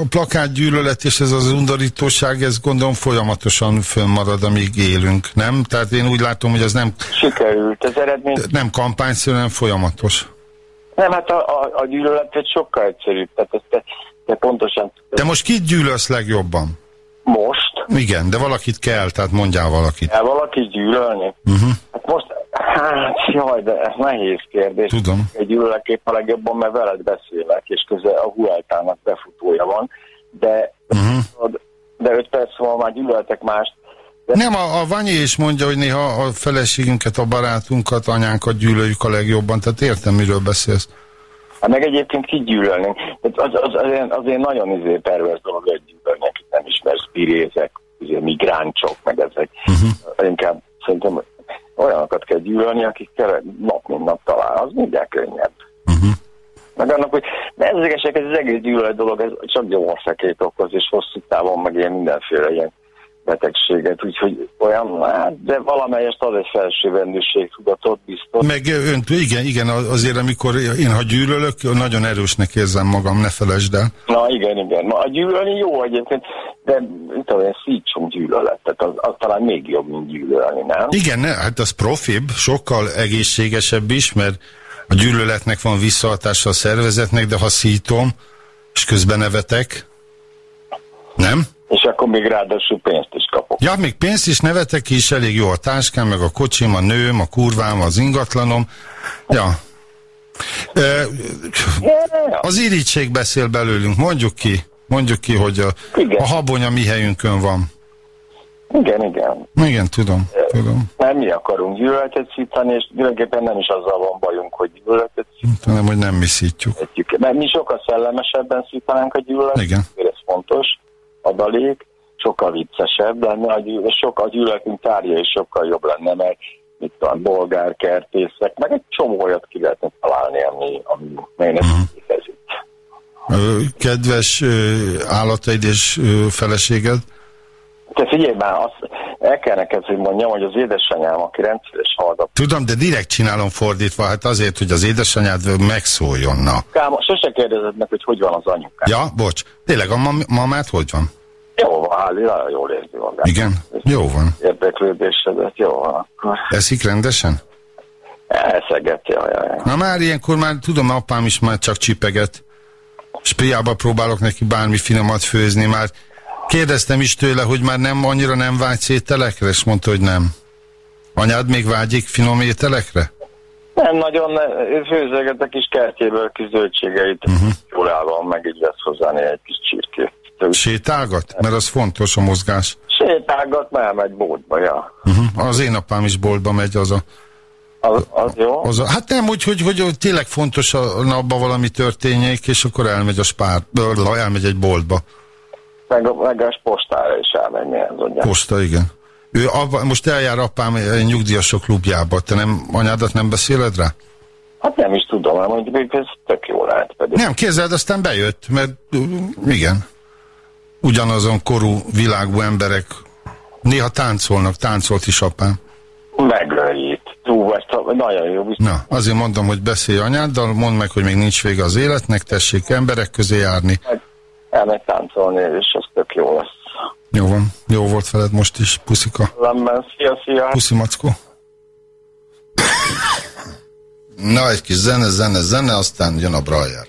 a plakátgyűlölet és ez az undorítóság, ez gondolom folyamatosan fönnmarad, amíg élünk, nem? Tehát én úgy látom, hogy ez nem... Sikerült, az eredmény... Nem kampányszerű, hanem folyamatos. Nem, hát a, a, a gyűlölet sokkal egyszerűbb. Tehát ezt te, te pontosan... Te most kit gyűlölsz legjobban? Most? Igen, de valakit kell, tehát mondjál valakit. Kell valakit gyűlölni? Uh-huh. Hát most, hát jaj, de ez nehéz kérdés. Tudom. Egy gyűlölek épp a legjobban, mert veled beszélek, és közel a Hueltának befutója van, de, uh-huh. de öt perc van már gyűlöltek mást. De... Nem, a, a Vanyi is mondja, hogy néha a feleségünket, a barátunkat, anyánkat gyűlöljük a legjobban, tehát értem, miről beszélsz. Hát meg egyébként kigyűlölni. Az, az, az, azért nagyon izé pervers dolog egy gyűlölni, akit nem ismersz, pirézek, izé, migráncsok, meg ezek. Uh-huh. Inkább szerintem olyanokat kell gyűlölni, akikkel nap mint nap talál. Az mindjárt könnyebb. Uh-huh. Meg annak, hogy ezekesek, ez az egész gyűlölet dolog, ez csak gyomorfekét okoz, és hosszú távon meg ilyen mindenféle ilyen betegséget, úgyhogy olyan, hát, de valamelyest az egy felsővendőség tudatot biztos. Meg ön, igen, igen, azért amikor én ha gyűlölök, nagyon erősnek érzem magam, ne felejtsd el. Na igen, igen, Na, a gyűlölni jó egyébként, de itt olyan szítsunk gyűlölet, tehát az, az talán még jobb, mint gyűlölni, nem? Igen, ne, hát az profibb, sokkal egészségesebb is, mert a gyűlöletnek van visszahatása a szervezetnek, de ha szítom, és közben nevetek, nem? És akkor még ráadásul pénzt is kapok. Ja, még pénzt is nevetek is, elég jó a táskám, meg a kocsim, a nőm, a kurvám, az ingatlanom. Ja. E, az irítség beszél belőlünk, mondjuk ki. Mondjuk ki, hogy a, a habony a mi helyünkön van. Igen, igen. Igen, tudom, tudom. Nem mi akarunk gyűlöletet szítani, és tulajdonképpen nem is azzal van bajunk, hogy gyűlöletet szítani. Hanem, hogy nem mi szítjuk. Mert mi sokkal szellemesebben szítanánk a gyűlöletet, igen. ez fontos adalék, sokkal viccesebb lenne, a sok, a gyűlöletünk tárgya is sokkal jobb lenne, mert itt van bolgár kertészek, meg egy csomó olyat ki lehetne találni, ami, ami uh-huh. létezik. Kedves állataid és feleséged? Te figyelj már, azt el kell neked, hogy mondjam, hogy az édesanyám, aki rendszeres hallgat. Tudom, de direkt csinálom fordítva, hát azért, hogy az édesanyád megszóljon, na. Kám, sose kérdezed meg, hogy hogy van az anyukám. Ja, bocs. Tényleg a mam mamát hogy van? Jó van, Háli, nagyon jól érzi magát. Igen? Jó van. Érdeklődésedet, jó van akkor. Eszik rendesen? Elszegeti, jaj. Na már ilyenkor már tudom, apám is már csak csipeget. Spriába próbálok neki bármi finomat főzni, már kérdeztem is tőle, hogy már nem annyira nem vágy ételekre, és mondta, hogy nem. Anyád még vágyik finom ételekre? Nem nagyon, főzöget a kis kertjéből kis zöldségeit, uh-huh. jól állom, meg így vesz hozzá egy kis csirkét. Sétálgat? Mert az fontos a mozgás. Sétálgat, mert megy boltba, ja. Uh-huh. Az én apám is boltba megy, az a... Az, az jó? Az a, hát nem úgy, hogy, hogy, hogy tényleg fontos a napban valami történjék, és akkor elmegy a spár, elmegy egy boltba. Meg, meg a postára is elmegy, mi ugye? Posta, igen. Ő abba, most eljár apám egy nyugdíjasok klubjába, te nem, anyádat nem beszéled rá? Hát nem is tudom, mondjuk ez tök jó lehet pedig. Nem, kézeld, aztán bejött, mert igen ugyanazon korú világú emberek néha táncolnak, táncolt is apám. Meglőjét. Nagyon jó. Na, azért mondom, hogy beszélj anyáddal, mondd meg, hogy még nincs vége az életnek, tessék emberek közé járni. Hát, elmegy táncolni, és az tök jó lesz. Jó van, jó volt veled most is, puszika. Lemben, szia, szia. Puszi, mackó. Na, egy kis zene, zene, zene, aztán jön a Brajer.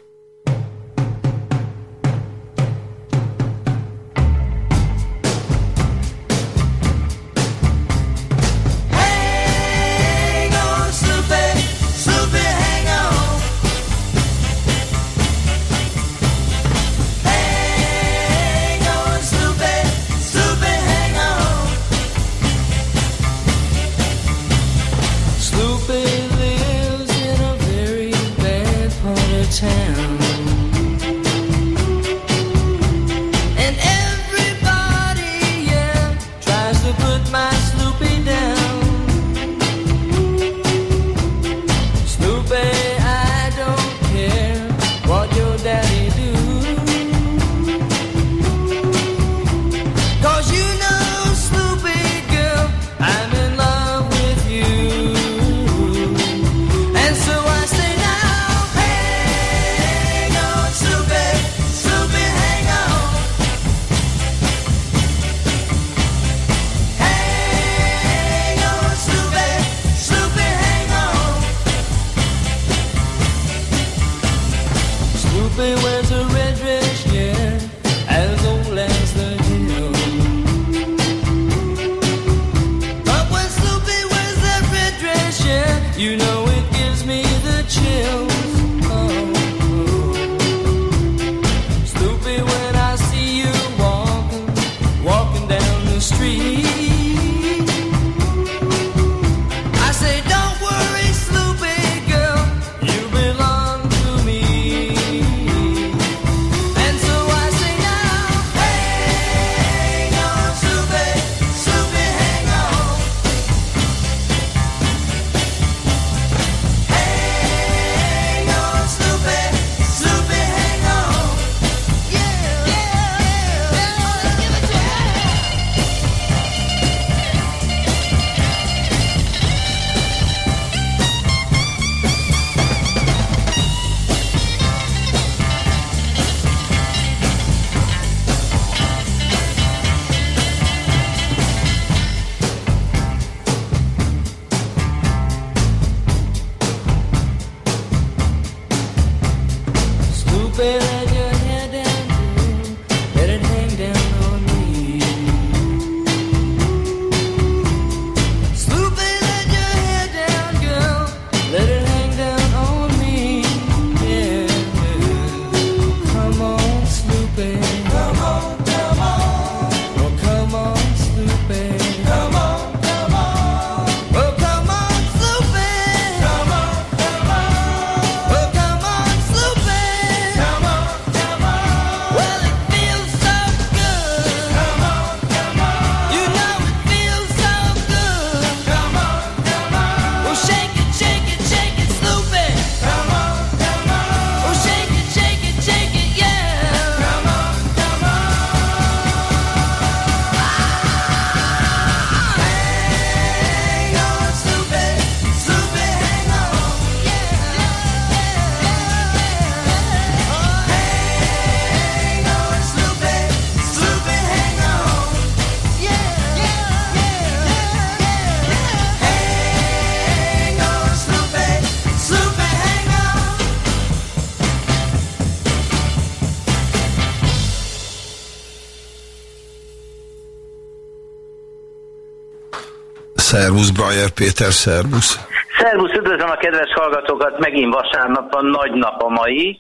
Mayer Péter, szervusz! Szervusz, üdvözlöm a kedves hallgatókat, megint vasárnap van, nagy nap a mai.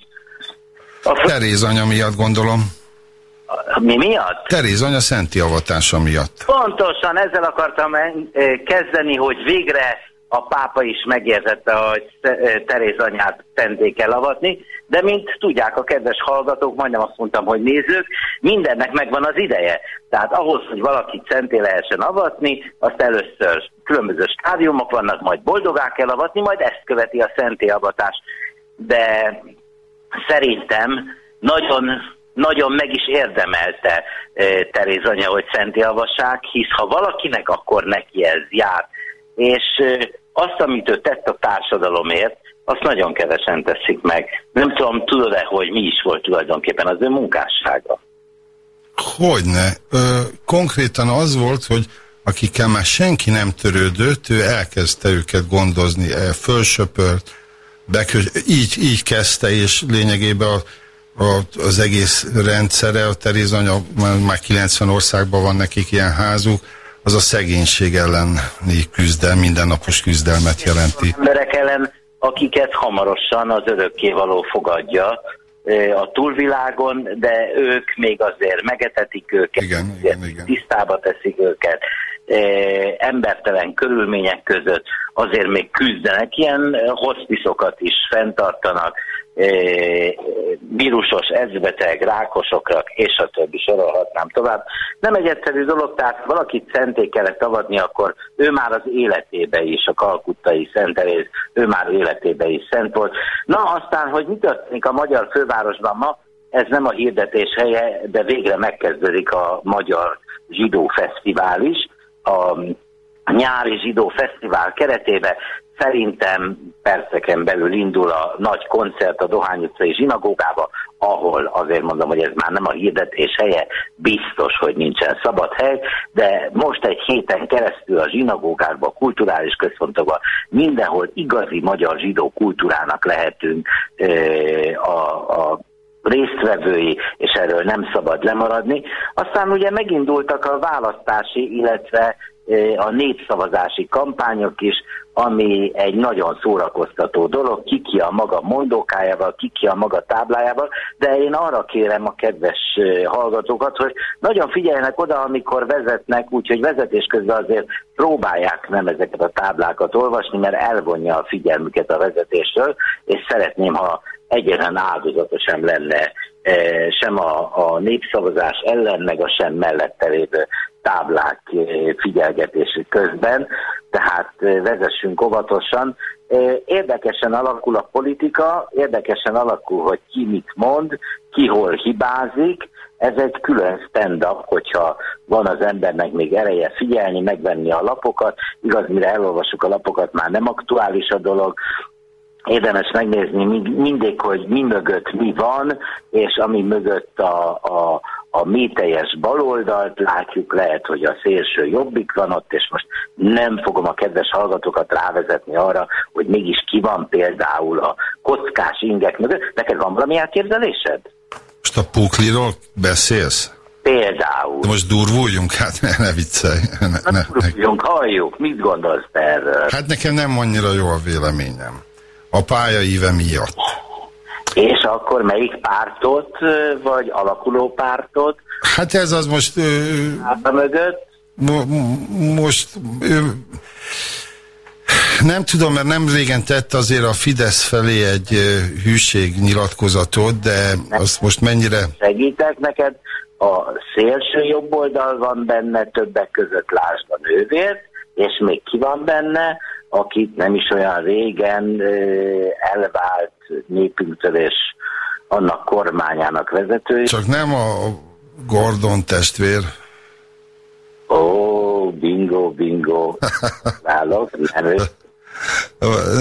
A... Teréz anya miatt gondolom. Mi miatt? Teréz anya szenti avatása miatt. Pontosan, ezzel akartam eh, kezdeni, hogy végre a pápa is megértette, hogy eh, Teréz anyát szendék elavatni. avatni de mint tudják a kedves hallgatók, majdnem azt mondtam, hogy nézők, mindennek megvan az ideje. Tehát ahhoz, hogy valakit szenté lehessen avatni, azt először különböző stádiumok vannak, majd boldogá kell avatni, majd ezt követi a szenté avatás. De szerintem nagyon nagyon meg is érdemelte eh, Teréz anya, hogy szenti avassák, hisz ha valakinek, akkor neki ez jár. És eh, azt, amit ő tett a társadalomért, azt nagyon kevesen teszik meg. Nem tudom, tudod-e, hogy mi is volt tulajdonképpen az ő munkássága? Hogyne. Ö, konkrétan az volt, hogy akikkel már senki nem törődött, ő elkezdte őket gondozni, e, fölsöpört, bekö... így, így kezdte, és lényegében a, a, az egész rendszere, a Teréz anya, már 90 országban van nekik ilyen házuk, az a szegénység elleni küzdelm, mindennapos küzdelmet jelenti. Emberek ellen akiket hamarosan az örökkévaló fogadja ö, a túlvilágon, de ők még azért megetetik őket, Igen, igen, igen. tisztába teszik őket, embertelen körülmények között azért még küzdenek, ilyen hospisokat is fenntartanak, vírusos, ezbeteg, rákosokra, és a többi sorolhatnám tovább. Nem egy egyszerű dolog, tehát valakit szenté kellett avatni, akkor ő már az életébe is, a kalkuttai Szent Teréz, ő már életébe is szent volt. Na aztán, hogy mi történik a magyar fővárosban ma, ez nem a hirdetés helye, de végre megkezdődik a Magyar Zsidó Fesztivál is. A nyári zsidó fesztivál keretében szerintem perceken belül indul a nagy koncert a Dohány utcai zsinagógába, ahol azért mondom, hogy ez már nem a hirdetés helye, biztos, hogy nincsen szabad hely, de most egy héten keresztül a zsinagógákban, kulturális központokban, mindenhol igazi magyar zsidó kultúrának lehetünk a, a résztvevői, és erről nem szabad lemaradni. Aztán ugye megindultak a választási, illetve eh, a népszavazási kampányok is, ami egy nagyon szórakoztató dolog, ki ki a maga mondókájával, ki ki a maga táblájával, de én arra kérem a kedves eh, hallgatókat, hogy nagyon figyeljenek oda, amikor vezetnek, úgyhogy vezetés közben azért próbálják nem ezeket a táblákat olvasni, mert elvonja a figyelmüket a vezetésről, és szeretném, ha egyetlen áldozata sem lenne eh, sem a, a népszavazás ellen, meg a sem mellette lévő táblák eh, figyelgetési közben, tehát eh, vezessünk óvatosan. Érdekesen alakul a politika, érdekesen alakul, hogy ki mit mond, ki hol hibázik, ez egy külön stand-up, hogyha van az embernek még ereje figyelni, megvenni a lapokat, igaz, mire elolvassuk a lapokat, már nem aktuális a dolog, érdemes megnézni mind- mindig, hogy mi mögött mi van, és ami mögött a, a, a mi teljes baloldalt látjuk, lehet, hogy a szélső jobbik van ott, és most nem fogom a kedves hallgatókat rávezetni arra, hogy mégis ki van például a kockás ingek mögött. Neked van valami elképzelésed? Most a pukliról beszélsz? Például. De most durvuljunk, hát ne, ne viccelj. Ne, ne, ne. Tudjunk, halljuk, mit gondolsz erről? Hát nekem nem annyira jó a véleményem. A pályaíve miatt. És akkor melyik pártot, vagy alakuló pártot Hát ez az most... Háta mögött? mo, mo- most... Ö, nem tudom, mert nem régen tett azért a Fidesz felé egy ö, hűségnyilatkozatot, de azt most mennyire... segítek neked, a szélső jobb oldal van benne, többek között lásd a nővért, és még ki van benne, akit nem is olyan régen elvált népünktől és annak kormányának vezetői. Csak nem a Gordon testvér. Ó, bingo, bingo. Válok, nem ő.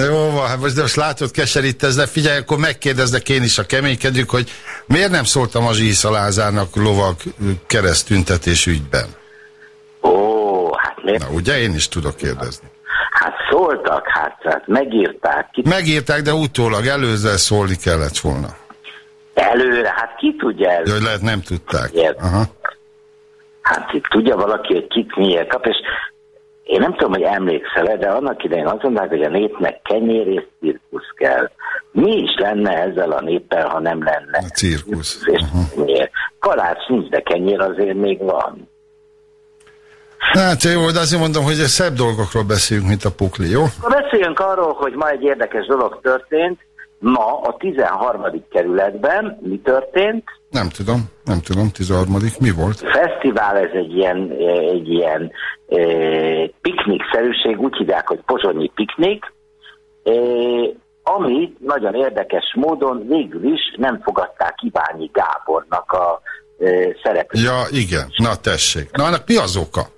Jó van, hát most, de most látod, keserítesz, de figyelj, akkor megkérdezlek én is a keménykedjük, hogy miért nem szóltam a Zsísza Lázárnak lovak keresztüntetés ügyben? Ó, hát miért? Na, ugye én is tudok kérdezni. Hát szóltak, hát, hát megírták. Ki Megírták, de utólag előzzel szólni kellett volna. előre, hát ki tudja előre? Hogy lehet nem tudták. Értem. Aha. Hát itt tudja valaki, hogy kit miért kap, és én nem tudom, hogy emlékszel-e, de annak idején azt mondták, hogy a népnek kenyér és cirkusz kell. Mi is lenne ezzel a néppel, ha nem lenne? A cirkusz. És kenyér. Kalács nincs, de kenyér azért még van. Hát jó, de azért mondom, hogy szebb dolgokról beszélünk, mint a pukli, jó? Akkor beszéljünk arról, hogy ma egy érdekes dolog történt. Ma a 13. kerületben mi történt? Nem tudom, nem tudom, 13. Mi volt? fesztivál, ez egy ilyen, eh, egy ilyen e, piknikszerűség, úgy hívják, hogy pozsonyi piknik, e, ami nagyon érdekes módon végül is nem fogadták Iványi Gábornak a e, szerepét. Ja, igen, na tessék. Na, annak mi az oka?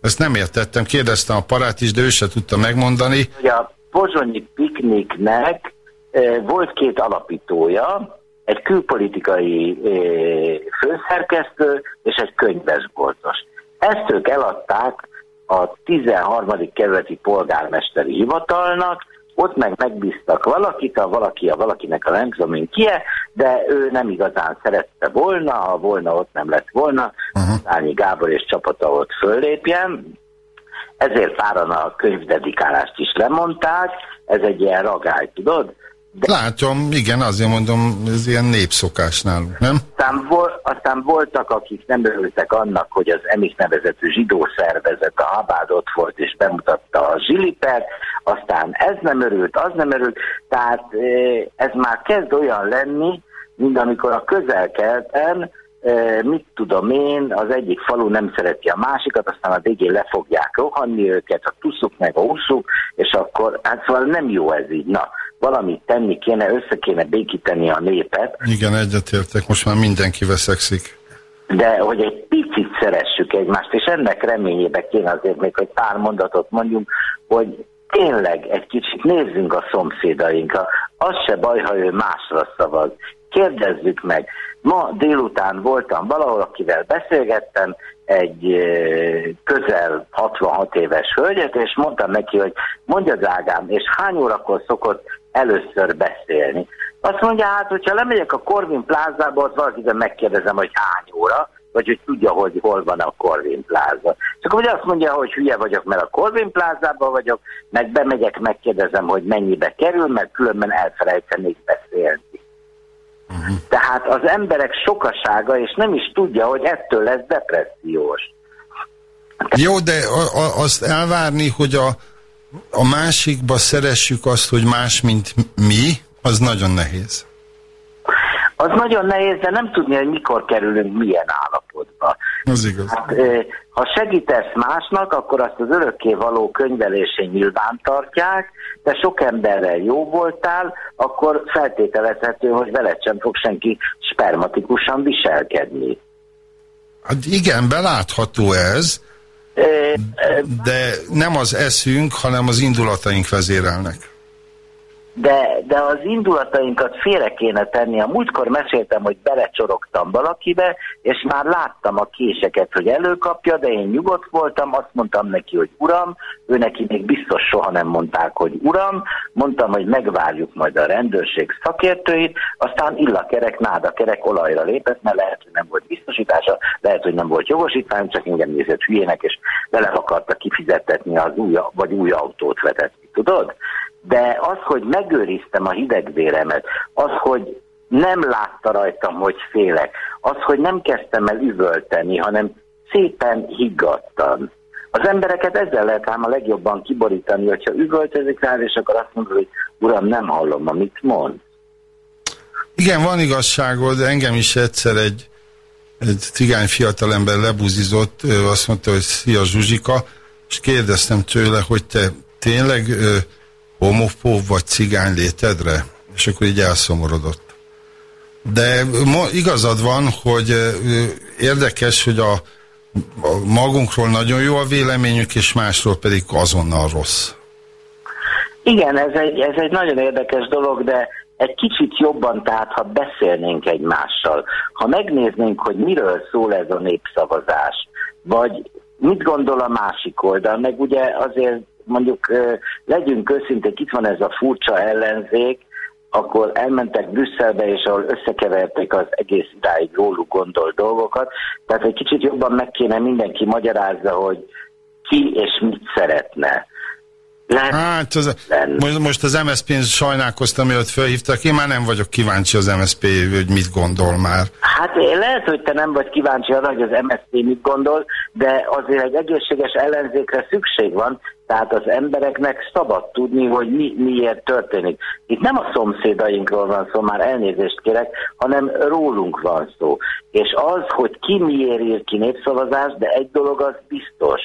Ezt nem értettem, kérdeztem a parát is, de ő se tudta megmondani. a pozsonyi pikniknek volt két alapítója, egy külpolitikai főszerkesztő és egy könyvesboltos. Ezt ők eladták a 13. kerületi polgármesteri hivatalnak, ott meg megbíztak valakit, a valaki a valakinek a nem tudom én kie, de ő nem igazán szerette volna, ha volna ott nem lett volna. Szányi Gábor és csapata ott föllépjen, ezért páran a könyvdedikálást is lemondták, ez egy ilyen ragály, tudod? Látom, igen, azért mondom, ez ilyen népszokás nálunk, nem? Aztán, vol, aztán voltak, akik nem örültek annak, hogy az EMIK nevezetű zsidó szervezet a Habád ott volt és bemutatta a zsilipert, aztán ez nem örült, az nem örült, tehát eh, ez már kezd olyan lenni, mint amikor a közel-keleten eh, mit tudom én, az egyik falu nem szereti a másikat, aztán a végén le fogják rohanni őket, a tuszuk meg a uszuk, és akkor, hát szóval nem jó ez így. Na, valamit tenni kéne, össze kéne békíteni a népet, Igen, egyetértek, most már mindenki veszekszik. de hogy egy picit szeressük egymást, és ennek reményébe kéne azért még, hogy pár mondatot mondjunk, hogy tényleg egy kicsit nézzünk a szomszédainkra. Az se baj, ha ő másra szavaz. Kérdezzük meg. Ma délután voltam valahol, akivel beszélgettem, egy közel 66 éves hölgyet, és mondtam neki, hogy mondja drágám, és hány órakor szokott először beszélni? Azt mondja, hát, hogyha lemegyek a Corvin plázába, ott valakiben megkérdezem, hogy hány óra, vagy hogy tudja, hogy hol van a Corvin pláza. Csak ugye azt mondja, hogy hülye vagyok, mert a Corvin plázában vagyok, meg bemegyek, megkérdezem, hogy mennyibe kerül, mert különben elfelejtenék beszélni. Tehát az emberek sokasága, és nem is tudja, hogy ettől lesz depressziós. Jó, de a, a, azt elvárni, hogy a, a másikba szeressük azt, hogy más, mint mi, az nagyon nehéz. Az nagyon nehéz, de nem tudni, hogy mikor kerülünk milyen állapotba. Az igaz. Hát, ha segítesz másnak, akkor azt az örökké való könyvelésén nyilván tartják, de sok emberrel jó voltál, akkor feltételezhető, hogy veled sem fog senki spermatikusan viselkedni. Hát igen, belátható ez, de nem az eszünk, hanem az indulataink vezérelnek. De, de az indulatainkat félre kéne tenni. A múltkor meséltem, hogy belecsorogtam valakibe, és már láttam a késeket, hogy előkapja, de én nyugodt voltam, azt mondtam neki, hogy uram, ő neki még biztos soha nem mondták, hogy uram, mondtam, hogy megvárjuk majd a rendőrség szakértőit, aztán illakerek, nádakerek olajra lépett, mert lehet, hogy nem volt biztosítása, lehet, hogy nem volt jogosítvány, csak engem nézett hülyének, és vele akarta kifizetetni az új, vagy új autót vetetni, tudod? De az, hogy megőriztem a hidegvéremet, az, hogy nem látta rajtam, hogy félek, az, hogy nem kezdtem el üvölteni, hanem szépen higgadtan. Az embereket ezzel lehet ám a legjobban kiborítani, hogyha üvöltözik rá, és akkor azt mondod, hogy uram, nem hallom, amit mond. Igen, van igazságod, engem is egyszer egy, egy cigány fiatalember lebuzizott, ő azt mondta, hogy szia Zsuzsika, és kérdeztem tőle, hogy te tényleg ö, homofób vagy cigány létedre? És akkor így elszomorodott. De ma igazad van, hogy érdekes, hogy a, a magunkról nagyon jó a véleményük, és másról pedig azonnal rossz. Igen, ez egy, ez egy nagyon érdekes dolog, de egy kicsit jobban, tehát ha beszélnénk egymással, ha megnéznénk, hogy miről szól ez a népszavazás, vagy mit gondol a másik oldal, meg ugye azért mondjuk legyünk őszinték, itt van ez a furcsa ellenzék, akkor elmentek Brüsszelbe, és ahol összekeverték az egész idáig róluk gondolt dolgokat. Tehát egy kicsit jobban meg kéne mindenki magyarázza, hogy ki és mit szeretne. Lehet, Hát, az, most, most az MSZP-n sajnálkoztam, mielőtt felhívtak, én már nem vagyok kíváncsi az MSZP, hogy mit gondol már. Hát én lehet, hogy te nem vagy kíváncsi arra, hogy az MSZP mit gondol, de azért egy egészséges ellenzékre szükség van, tehát az embereknek szabad tudni, hogy mi, miért történik. Itt nem a szomszédainkról van szó, már elnézést kérek, hanem rólunk van szó. És az, hogy ki miért ír ki népszavazást, de egy dolog az biztos.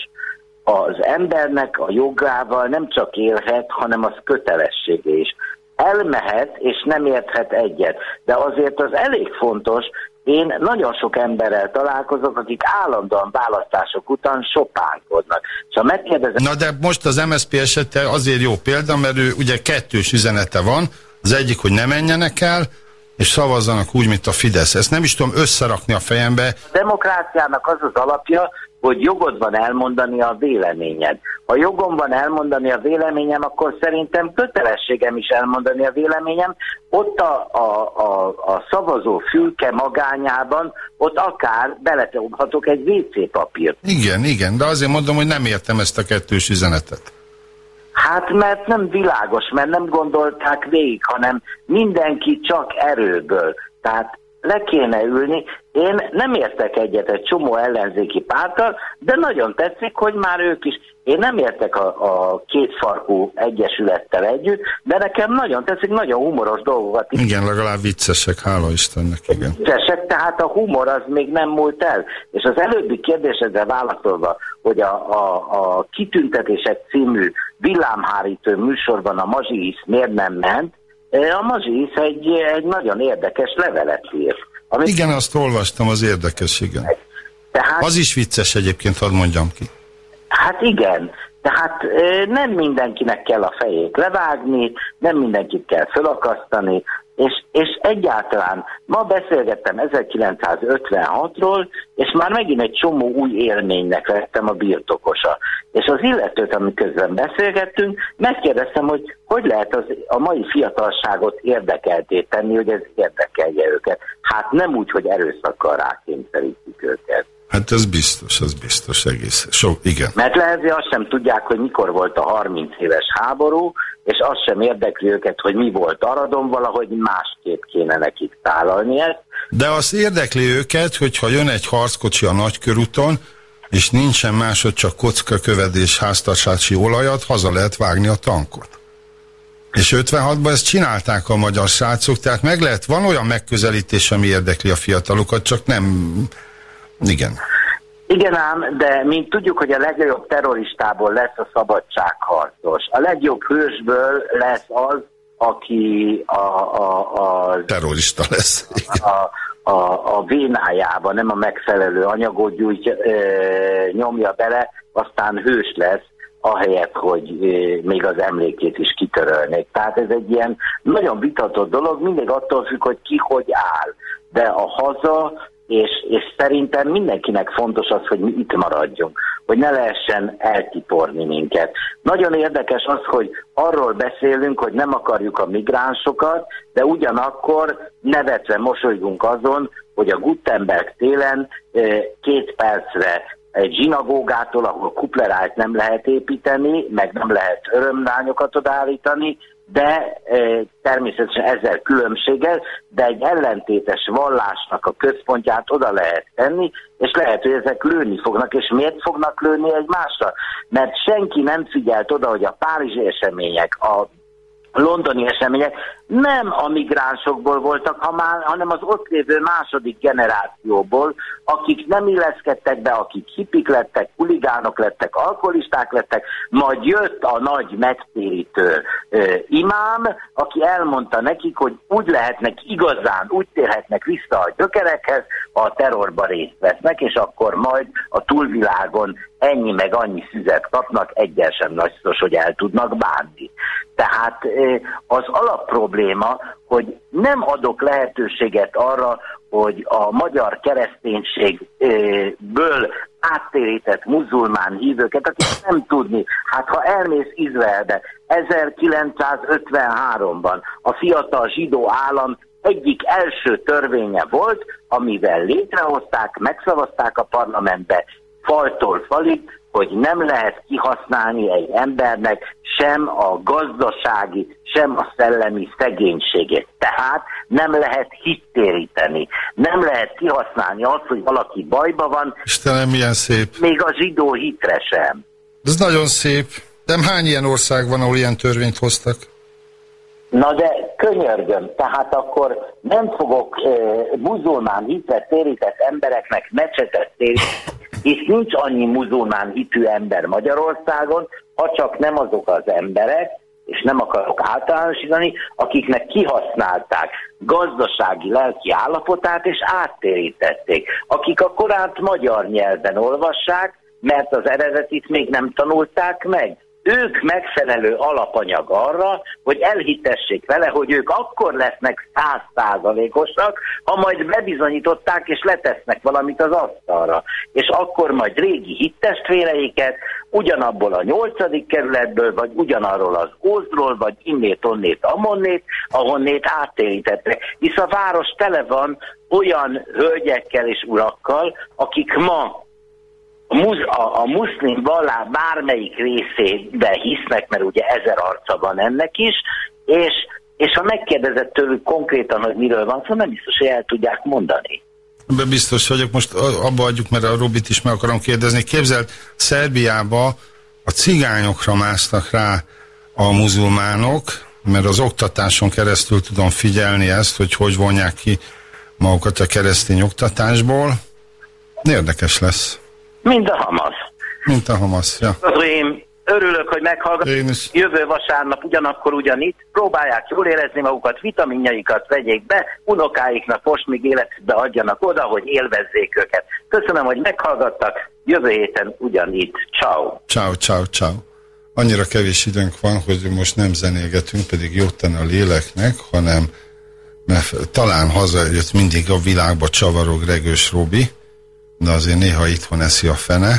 Az embernek a jogával nem csak élhet, hanem az kötelessége is. Elmehet, és nem érthet egyet. De azért az elég fontos, én nagyon sok emberrel találkozok, akik állandóan választások után sopánkodnak. Ha megkérdezem, Na de most az MSZP esete azért jó példa, mert ő ugye kettős üzenete van, az egyik, hogy ne menjenek el, és szavazzanak úgy, mint a Fidesz. Ezt nem is tudom összerakni a fejembe. demokráciának az az alapja, hogy jogod van elmondani a véleményed. Ha jogom van elmondani a véleményem, akkor szerintem kötelességem is elmondani a véleményem. Ott a, a, a, a szavazó fülke magányában, ott akár beletolhatok egy WC papírt. Igen, igen, de azért mondom, hogy nem értem ezt a kettős üzenetet. Hát mert nem világos, mert nem gondolták végig, hanem mindenki csak erőből. Tehát le kéne ülni. Én nem értek egyet egy csomó ellenzéki párttal, de nagyon tetszik, hogy már ők is. Én nem értek a, a kétfarkú egyesülettel együtt, de nekem nagyon tetszik, nagyon humoros dolgokat is Igen, legalább viccesek, hála Istennek, igen. viccesek, tehát a humor az még nem múlt el. És az előbbi kérdésedre válaszolva, hogy a, a, a Kitüntetések című villámhárító műsorban a Mazsihisz miért nem ment, a Mazsihisz egy, egy nagyon érdekes levelet írt. Amit, Igen, azt olvastam, az érdekes, igen. tehát, Az is vicces egyébként, hadd mondjam ki. Hát igen, tehát ö, nem mindenkinek kell a fejét levágni, nem mindenkit kell fölakasztani, és, és egyáltalán ma beszélgettem 1956-ról, és már megint egy csomó új élménynek lettem a birtokosa. És az illetőt, amiközben beszélgettünk, megkérdeztem, hogy hogy lehet az, a mai fiatalságot érdekelté tenni, hogy ez érdekelje őket. Hát nem úgy, hogy erőszakkal rákényszerítjük őket. Hát ez biztos, az biztos egész. Sok, igen. Mert lehet, hogy azt sem tudják, hogy mikor volt a 30 éves háború, és azt sem érdekli őket, hogy mi volt Aradon, valahogy másképp kéne nekik tálalni ezt. De az érdekli őket, hogyha jön egy harckocsi a nagykörúton, és nincsen másod csak kocka kövedés háztartási olajat, haza lehet vágni a tankot. És 56-ban ezt csinálták a magyar srácok, tehát meg lehet, van olyan megközelítés, ami érdekli a fiatalokat, csak nem... Igen. Igen ám, de mint tudjuk, hogy a legjobb terroristából lesz a szabadságharcos. A legjobb hősből lesz az, aki a, a, a, Terrorista lesz. Igen. a, a, a vénájába nem a megfelelő anyagot gyújtja, ö, nyomja bele, aztán hős lesz, ahelyett, hogy még az emlékét is kitörölnék. Tehát ez egy ilyen nagyon vitatott dolog, mindig attól függ, hogy ki hogy áll. De a haza és, és szerintem mindenkinek fontos az, hogy mi itt maradjunk, hogy ne lehessen eltiporni minket. Nagyon érdekes az, hogy arról beszélünk, hogy nem akarjuk a migránsokat, de ugyanakkor nevetve mosolygunk azon, hogy a Gutenberg télen két percre egy zsinagógától, ahol kuplerált nem lehet építeni, meg nem lehet örömlányokat odállítani, de természetesen ezzel különbséggel, de egy ellentétes vallásnak a központját oda lehet tenni, és lehet, hogy ezek lőni fognak, és miért fognak lőni egymásra? Mert senki nem figyelt oda, hogy a párizsi események, a londoni események nem a migránsokból voltak, hanem az ott lévő második generációból, akik nem illeszkedtek be, akik hipik lettek, huligánok lettek, alkoholisták lettek, majd jött a nagy megtérítő imám, aki elmondta nekik, hogy úgy lehetnek igazán, úgy térhetnek vissza a gyökerekhez, ha a terrorba részt vesznek, és akkor majd a túlvilágon ennyi meg annyi szüzet kapnak, egyen sem nagy szos, hogy el tudnak bánni. Tehát ö, az alapprobléma, hogy nem adok lehetőséget arra, hogy a magyar kereszténységből áttérített muzulmán hívőket, akik nem tudni, hát ha elmész Izraelbe 1953-ban a fiatal zsidó állam egyik első törvénye volt, amivel létrehozták, megszavazták a parlamentbe faltól falig, hogy nem lehet kihasználni egy embernek sem a gazdasági, sem a szellemi szegénységét. Tehát nem lehet hittéríteni. Nem lehet kihasználni azt, hogy valaki bajba van, Istenem, milyen szép. még a zsidó hitre sem. Ez nagyon szép. De hány ilyen ország van, ahol ilyen törvényt hoztak? Na de könyörgöm, tehát akkor nem fogok e, muzulmán hitre térített embereknek mecsetet téríteni, hisz nincs annyi muzulmán hitű ember Magyarországon, ha csak nem azok az emberek, és nem akarok általánosítani, akiknek kihasználták gazdasági, lelki állapotát, és áttérítették. Akik a Koránt magyar nyelven olvassák, mert az eredetit még nem tanulták meg. Ők megfelelő alapanyag arra, hogy elhitessék vele, hogy ők akkor lesznek százszázalékosak, ha majd bebizonyították és letesznek valamit az asztalra. És akkor majd régi hittestvéreiket ugyanabból a nyolcadik kerületből, vagy ugyanarról az Ózról, vagy innét, onnét, amonnét, ahonnét áttérítettek. Hisz a város tele van olyan hölgyekkel és urakkal, akik ma a, a, muszlim vallás bármelyik részébe hisznek, mert ugye ezer arca van ennek is, és, és ha megkérdezett tőlük konkrétan, hogy miről van szó, nem biztos, hogy el tudják mondani. Ebben biztos vagyok, most abba adjuk, mert a Robit is meg akarom kérdezni. Képzeld, Szerbiába a cigányokra másztak rá a muzulmánok, mert az oktatáson keresztül tudom figyelni ezt, hogy hogy vonják ki magukat a keresztény oktatásból. Érdekes lesz, Mind a Hamas. mint a Hamas. Ja. Én örülök, hogy is. Jövő vasárnap ugyanakkor ugyanitt próbálják jól érezni magukat, vitaminjaikat vegyék be, unokáiknak most még életükbe adjanak oda, hogy élvezzék őket. Köszönöm, hogy meghallgattak. Jövő héten ugyanitt. Ciao. Ciao, ciao, ciao. Annyira kevés időnk van, hogy most nem zenégetünk, pedig jót tenne a léleknek, hanem mert talán hazajött mindig a világba csavarog Regős Robi, de azért néha itthon eszi a fene,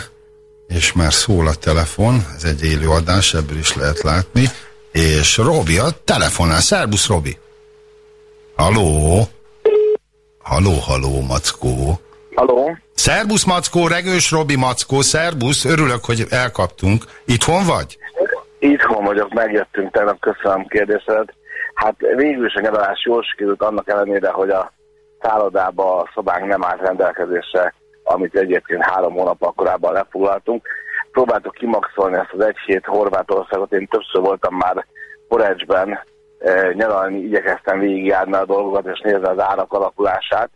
és már szól a telefon, ez egy élő adás, ebből is lehet látni, és Robi a telefonál. Szerbusz, Robi! Haló? Haló, haló, Mackó. Haló? Szerbusz, Mackó, Regős Robi, Mackó, szerbusz, örülök, hogy elkaptunk. Itthon vagy? Itthon vagyok, megjöttünk tegnap, köszönöm kérdésedet. Hát végül is a nyaralás jól sikerült annak ellenére, hogy a szállodába a szobánk nem állt rendelkezésre, amit egyébként három hónap korábban lefoglaltunk. Próbáltuk kimaxolni ezt az egy hét Horvátországot, én többször voltam már Porecsben, eh, nyaralni, igyekeztem végigjárni a dolgokat és nézni az árak alakulását.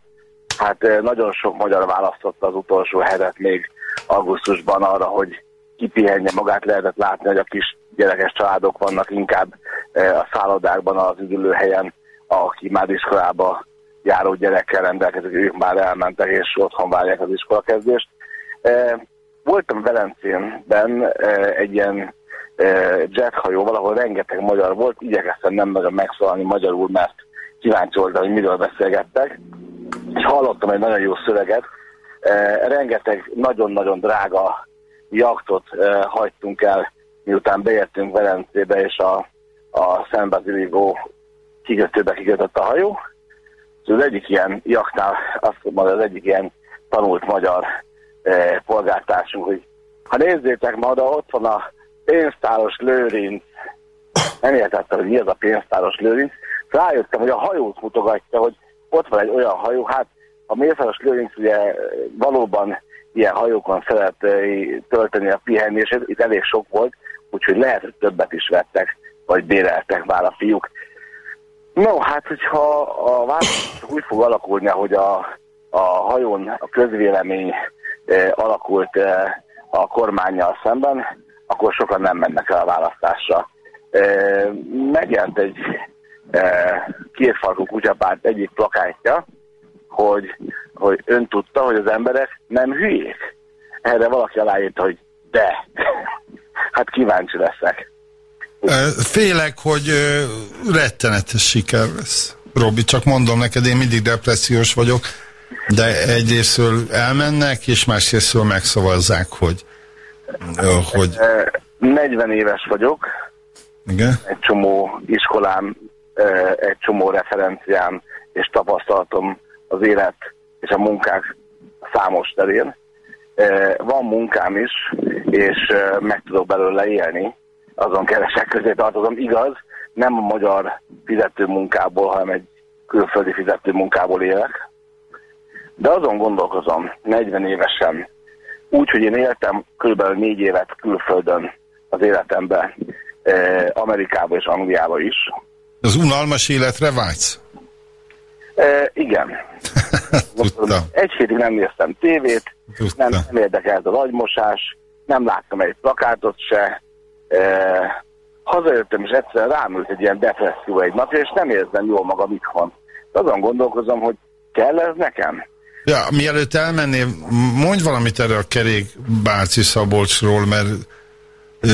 Hát eh, nagyon sok magyar választotta az utolsó hetet még augusztusban arra, hogy kipihenje magát, lehetett látni, hogy a kis gyerekes családok vannak inkább eh, a szállodákban, az üdülőhelyen, aki már iskolába járó gyerekkel rendelkezik, ők már elmentek és otthon várják az iskolakezdést. Eh, Voltam Velencénben eh, egy ilyen jethajóval, ahol rengeteg magyar volt, igyekeztem nem nagyon megszólalni magyarul, mert kíváncsi voltam, hogy miről beszélgettek, és hallottam egy nagyon jó szöveget. Eh, Rengeteg nagyon-nagyon drága jaktot hagytunk el, miután beértünk Velencébe, és a, a San Basiligo kikötőbe kikötött a hajó. Az egyik ilyen jaktnál azt mondja, az egyik ilyen tanult magyar eh, polgártársunk, hogy ha nézzétek ma oda, ott van a pénztáros lőrinc. Nem értettem, hogy mi az a pénztáros lőrinc. Rájöttem, hogy a hajót mutogatja, hogy ott van egy olyan hajó, hát a mészáros lőrinc ugye valóban ilyen hajókon szeret eh, tölteni a pihenését, itt elég sok volt, úgyhogy lehet, hogy többet is vettek, vagy béreltek már a fiúk. No, hát hogyha a város úgy fog alakulni, ahogy a, a hajón a közvélemény eh, alakult eh, a kormányjal szemben, akkor sokan nem mennek el a választásra. Eh, megjelent egy eh, kétfarkú kutyapárt egyik plakátja, hogy, hogy ön tudta, hogy az emberek nem hülyék. Erre valaki aláírta, hogy de. hát kíváncsi leszek. Félek, hogy rettenetes siker lesz. Robi, csak mondom neked, én mindig depressziós vagyok, de egyrésztől elmennek, és másrésztől megszavazzák, hogy, hogy Eh, 40 éves vagyok, igen. egy csomó iskolám, egy csomó referenciám és tapasztalatom az élet és a munkák számos terén. Van munkám is, és meg tudok belőle élni, azon keresek közé tartozom. Igaz, nem a magyar fizető munkából, hanem egy külföldi fizető munkából élek. De azon gondolkozom, 40 évesen, úgy, hogy én éltem kb. négy évet külföldön az életemben, eh, Amerikába és Angliába is. Az unalmas életre vágysz? Eh, igen. Tudtam. Egy hétig nem néztem tévét, nem, nem érdekelt az agymosás, nem láttam egy plakátot se. Eh, hazajöttem, és egyszerűen rámült egy ilyen depresszió egy napja, és nem érzem jól magam itthon. Azon gondolkozom, hogy kell ez nekem? Ja, mielőtt elmennél, mondj valamit erre a kerék Bárci Szabolcsról, mert Ö,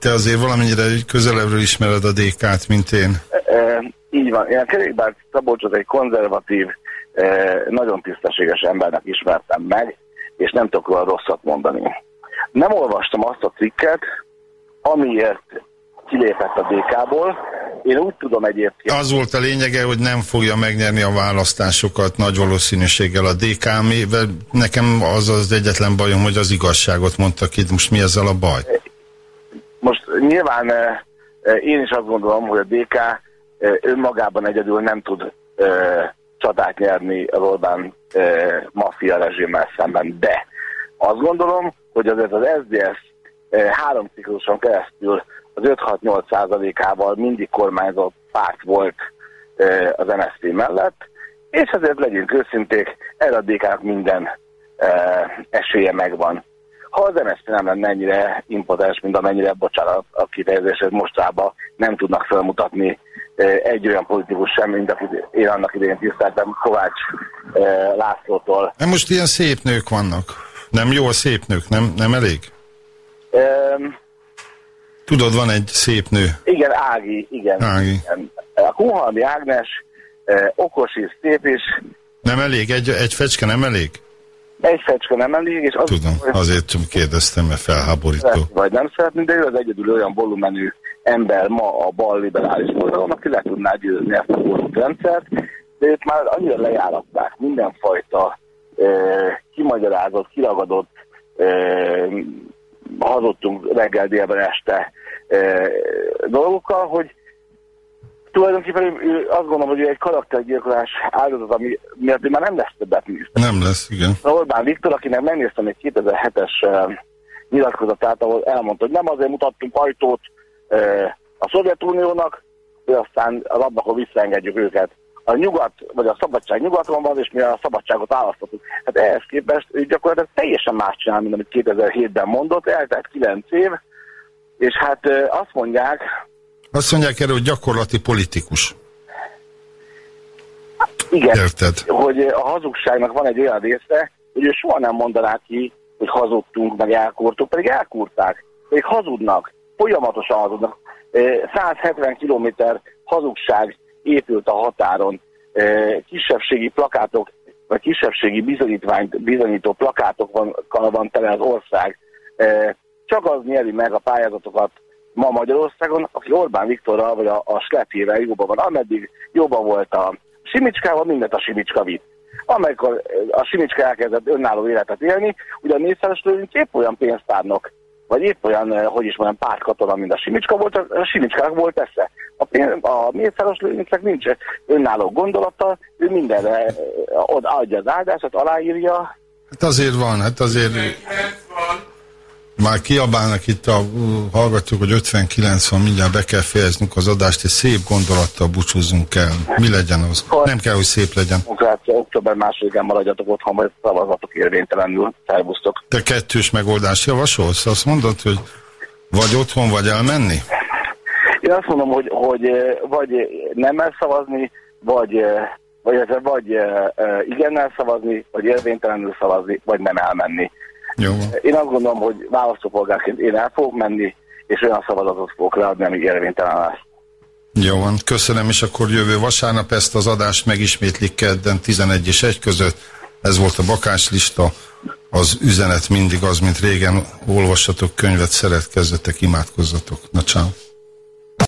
Te azért valamennyire közelebbről ismered a DK-t, mint én. E, így van. Én a kerékbár Szabolcsot egy konzervatív, e, nagyon tisztességes embernek ismertem meg, és nem tudok róla rosszat mondani. Nem olvastam azt a cikket, amiért kilépett a DK-ból. Én úgy tudom egyébként, Az volt a lényege, hogy nem fogja megnyerni a választásokat nagy valószínűséggel a DK, amivel nekem az az egyetlen bajom, hogy az igazságot mondtak itt. Most mi ezzel a baj? most nyilván e, e, én is azt gondolom, hogy a DK e, önmagában egyedül nem tud csatát nyerni az Orbán maffia rezsimmel szemben, de azt gondolom, hogy azért az SZDSZ három cikluson keresztül az 5-6-8 százalékával mindig kormányzott párt volt e, az MSZP mellett, és azért legyünk őszinték, erre a DK-nak minden e, esélye megvan. Ha az MSZP nem lenne ennyire impotens, mint amennyire, bocsánat a kifejezésed mostában nem tudnak felmutatni egy olyan politikus sem, mint akit én annak idején tiszteltem, Kovács Lászlótól. Nem most ilyen szép nők vannak. Nem jó a szép nők, nem, nem elég? Ehm, Tudod, van egy szép nő. Igen, Ági, igen. Ági. igen. A Kunhalmi Ágnes okos is, szép is, Nem elég? Egy, egy fecske nem elég? egy fecske nem elég, és az, Tudom, azért csak kérdeztem, mert felháborító. vagy nem szeretni, de ő az egyedül olyan volumenű ember ma a bal liberális oldalon, aki le tudná győzni ezt a korrupt rendszert, de őt már annyira lejáratták mindenfajta e, kimagyarázott, kiragadott, e, hazudtunk reggel, délben, este e, dolgokkal, hogy tulajdonképpen ő, azt gondolom, hogy ő egy karaktergyilkolás áldozat, ami miatt már nem lesz többet miniszter. Nem lesz, igen. Orbán Viktor, akinek megnéztem egy 2007-es uh, nyilatkozatát, ahol elmondta, hogy nem azért mutattunk ajtót uh, a Szovjetuniónak, hogy aztán az ablakon visszaengedjük őket. A nyugat, vagy a szabadság nyugaton van, és mi a szabadságot választottuk. Hát ehhez képest ő gyakorlatilag teljesen más csinál, mint amit 2007-ben mondott, eltelt 9 év, és hát azt mondják, Azt mondják erre, hogy gyakorlati politikus. igen, Érted? hogy a hazugságnak van egy olyan része, hogy ő soha nem mondaná ki, hogy hazudtunk, meg elkúrtuk, pedig elkúrták, pedig hazudnak, folyamatosan hazudnak. Eh, 170 kilométer hazugság épült a határon, Eh, kisebbségi plakátok, vagy kisebbségi bizonyítványt bizonyító plakátok van, tele az ország. Eh, Csak az nyeri meg a pályázatokat ma Magyarországon, aki Orbán Viktorral vagy a, a Slepjével jóban van, ameddig jóban volt a Simicskával, mindent a Simicska vitt. Amikor a Simicska elkezdett önálló életet élni, ugye a Lőrinc épp olyan pénztárnok, vagy épp olyan, eh, hogy is mondjam, pártkatona, mint a Simicska volt, a Simicskának volt esze. A, pénz, a Mészáros Lőrincnek nincs önálló gondolata, ő mindenre eh, adja az áldását, aláírja, Hát azért van, hát azért már kiabálnak itt a hallgatók, hogy 59 van, mindjárt be kell fejeznünk az adást, és szép gondolattal búcsúzzunk el. Mi legyen az? Nem kell, hogy szép legyen. demokrácia október másodikán maradjatok otthon, vagy szavazatok érvénytelenül. Szervusztok! Te kettős megoldást javasolsz? Azt mondod, hogy vagy otthon, vagy elmenni? Én azt mondom, hogy, hogy eh, vagy nem elszavazni, vagy, eh, vagy, ez- vagy eh, eh, igennel szavazni, vagy érvénytelenül szavazni, vagy nem elmenni. Jó. Én azt gondolom, hogy választópolgárként én el fogok menni, és olyan szavazatot fogok leadni, ami érvénytelen lesz. Jó van, köszönöm, és akkor jövő vasárnap ezt az adást megismétlik kedden 11 és 1 között. Ez volt a bakáslista. Az üzenet mindig az, mint régen, olvassatok könyvet, szeretkezzetek, imádkozzatok. Na, ciao.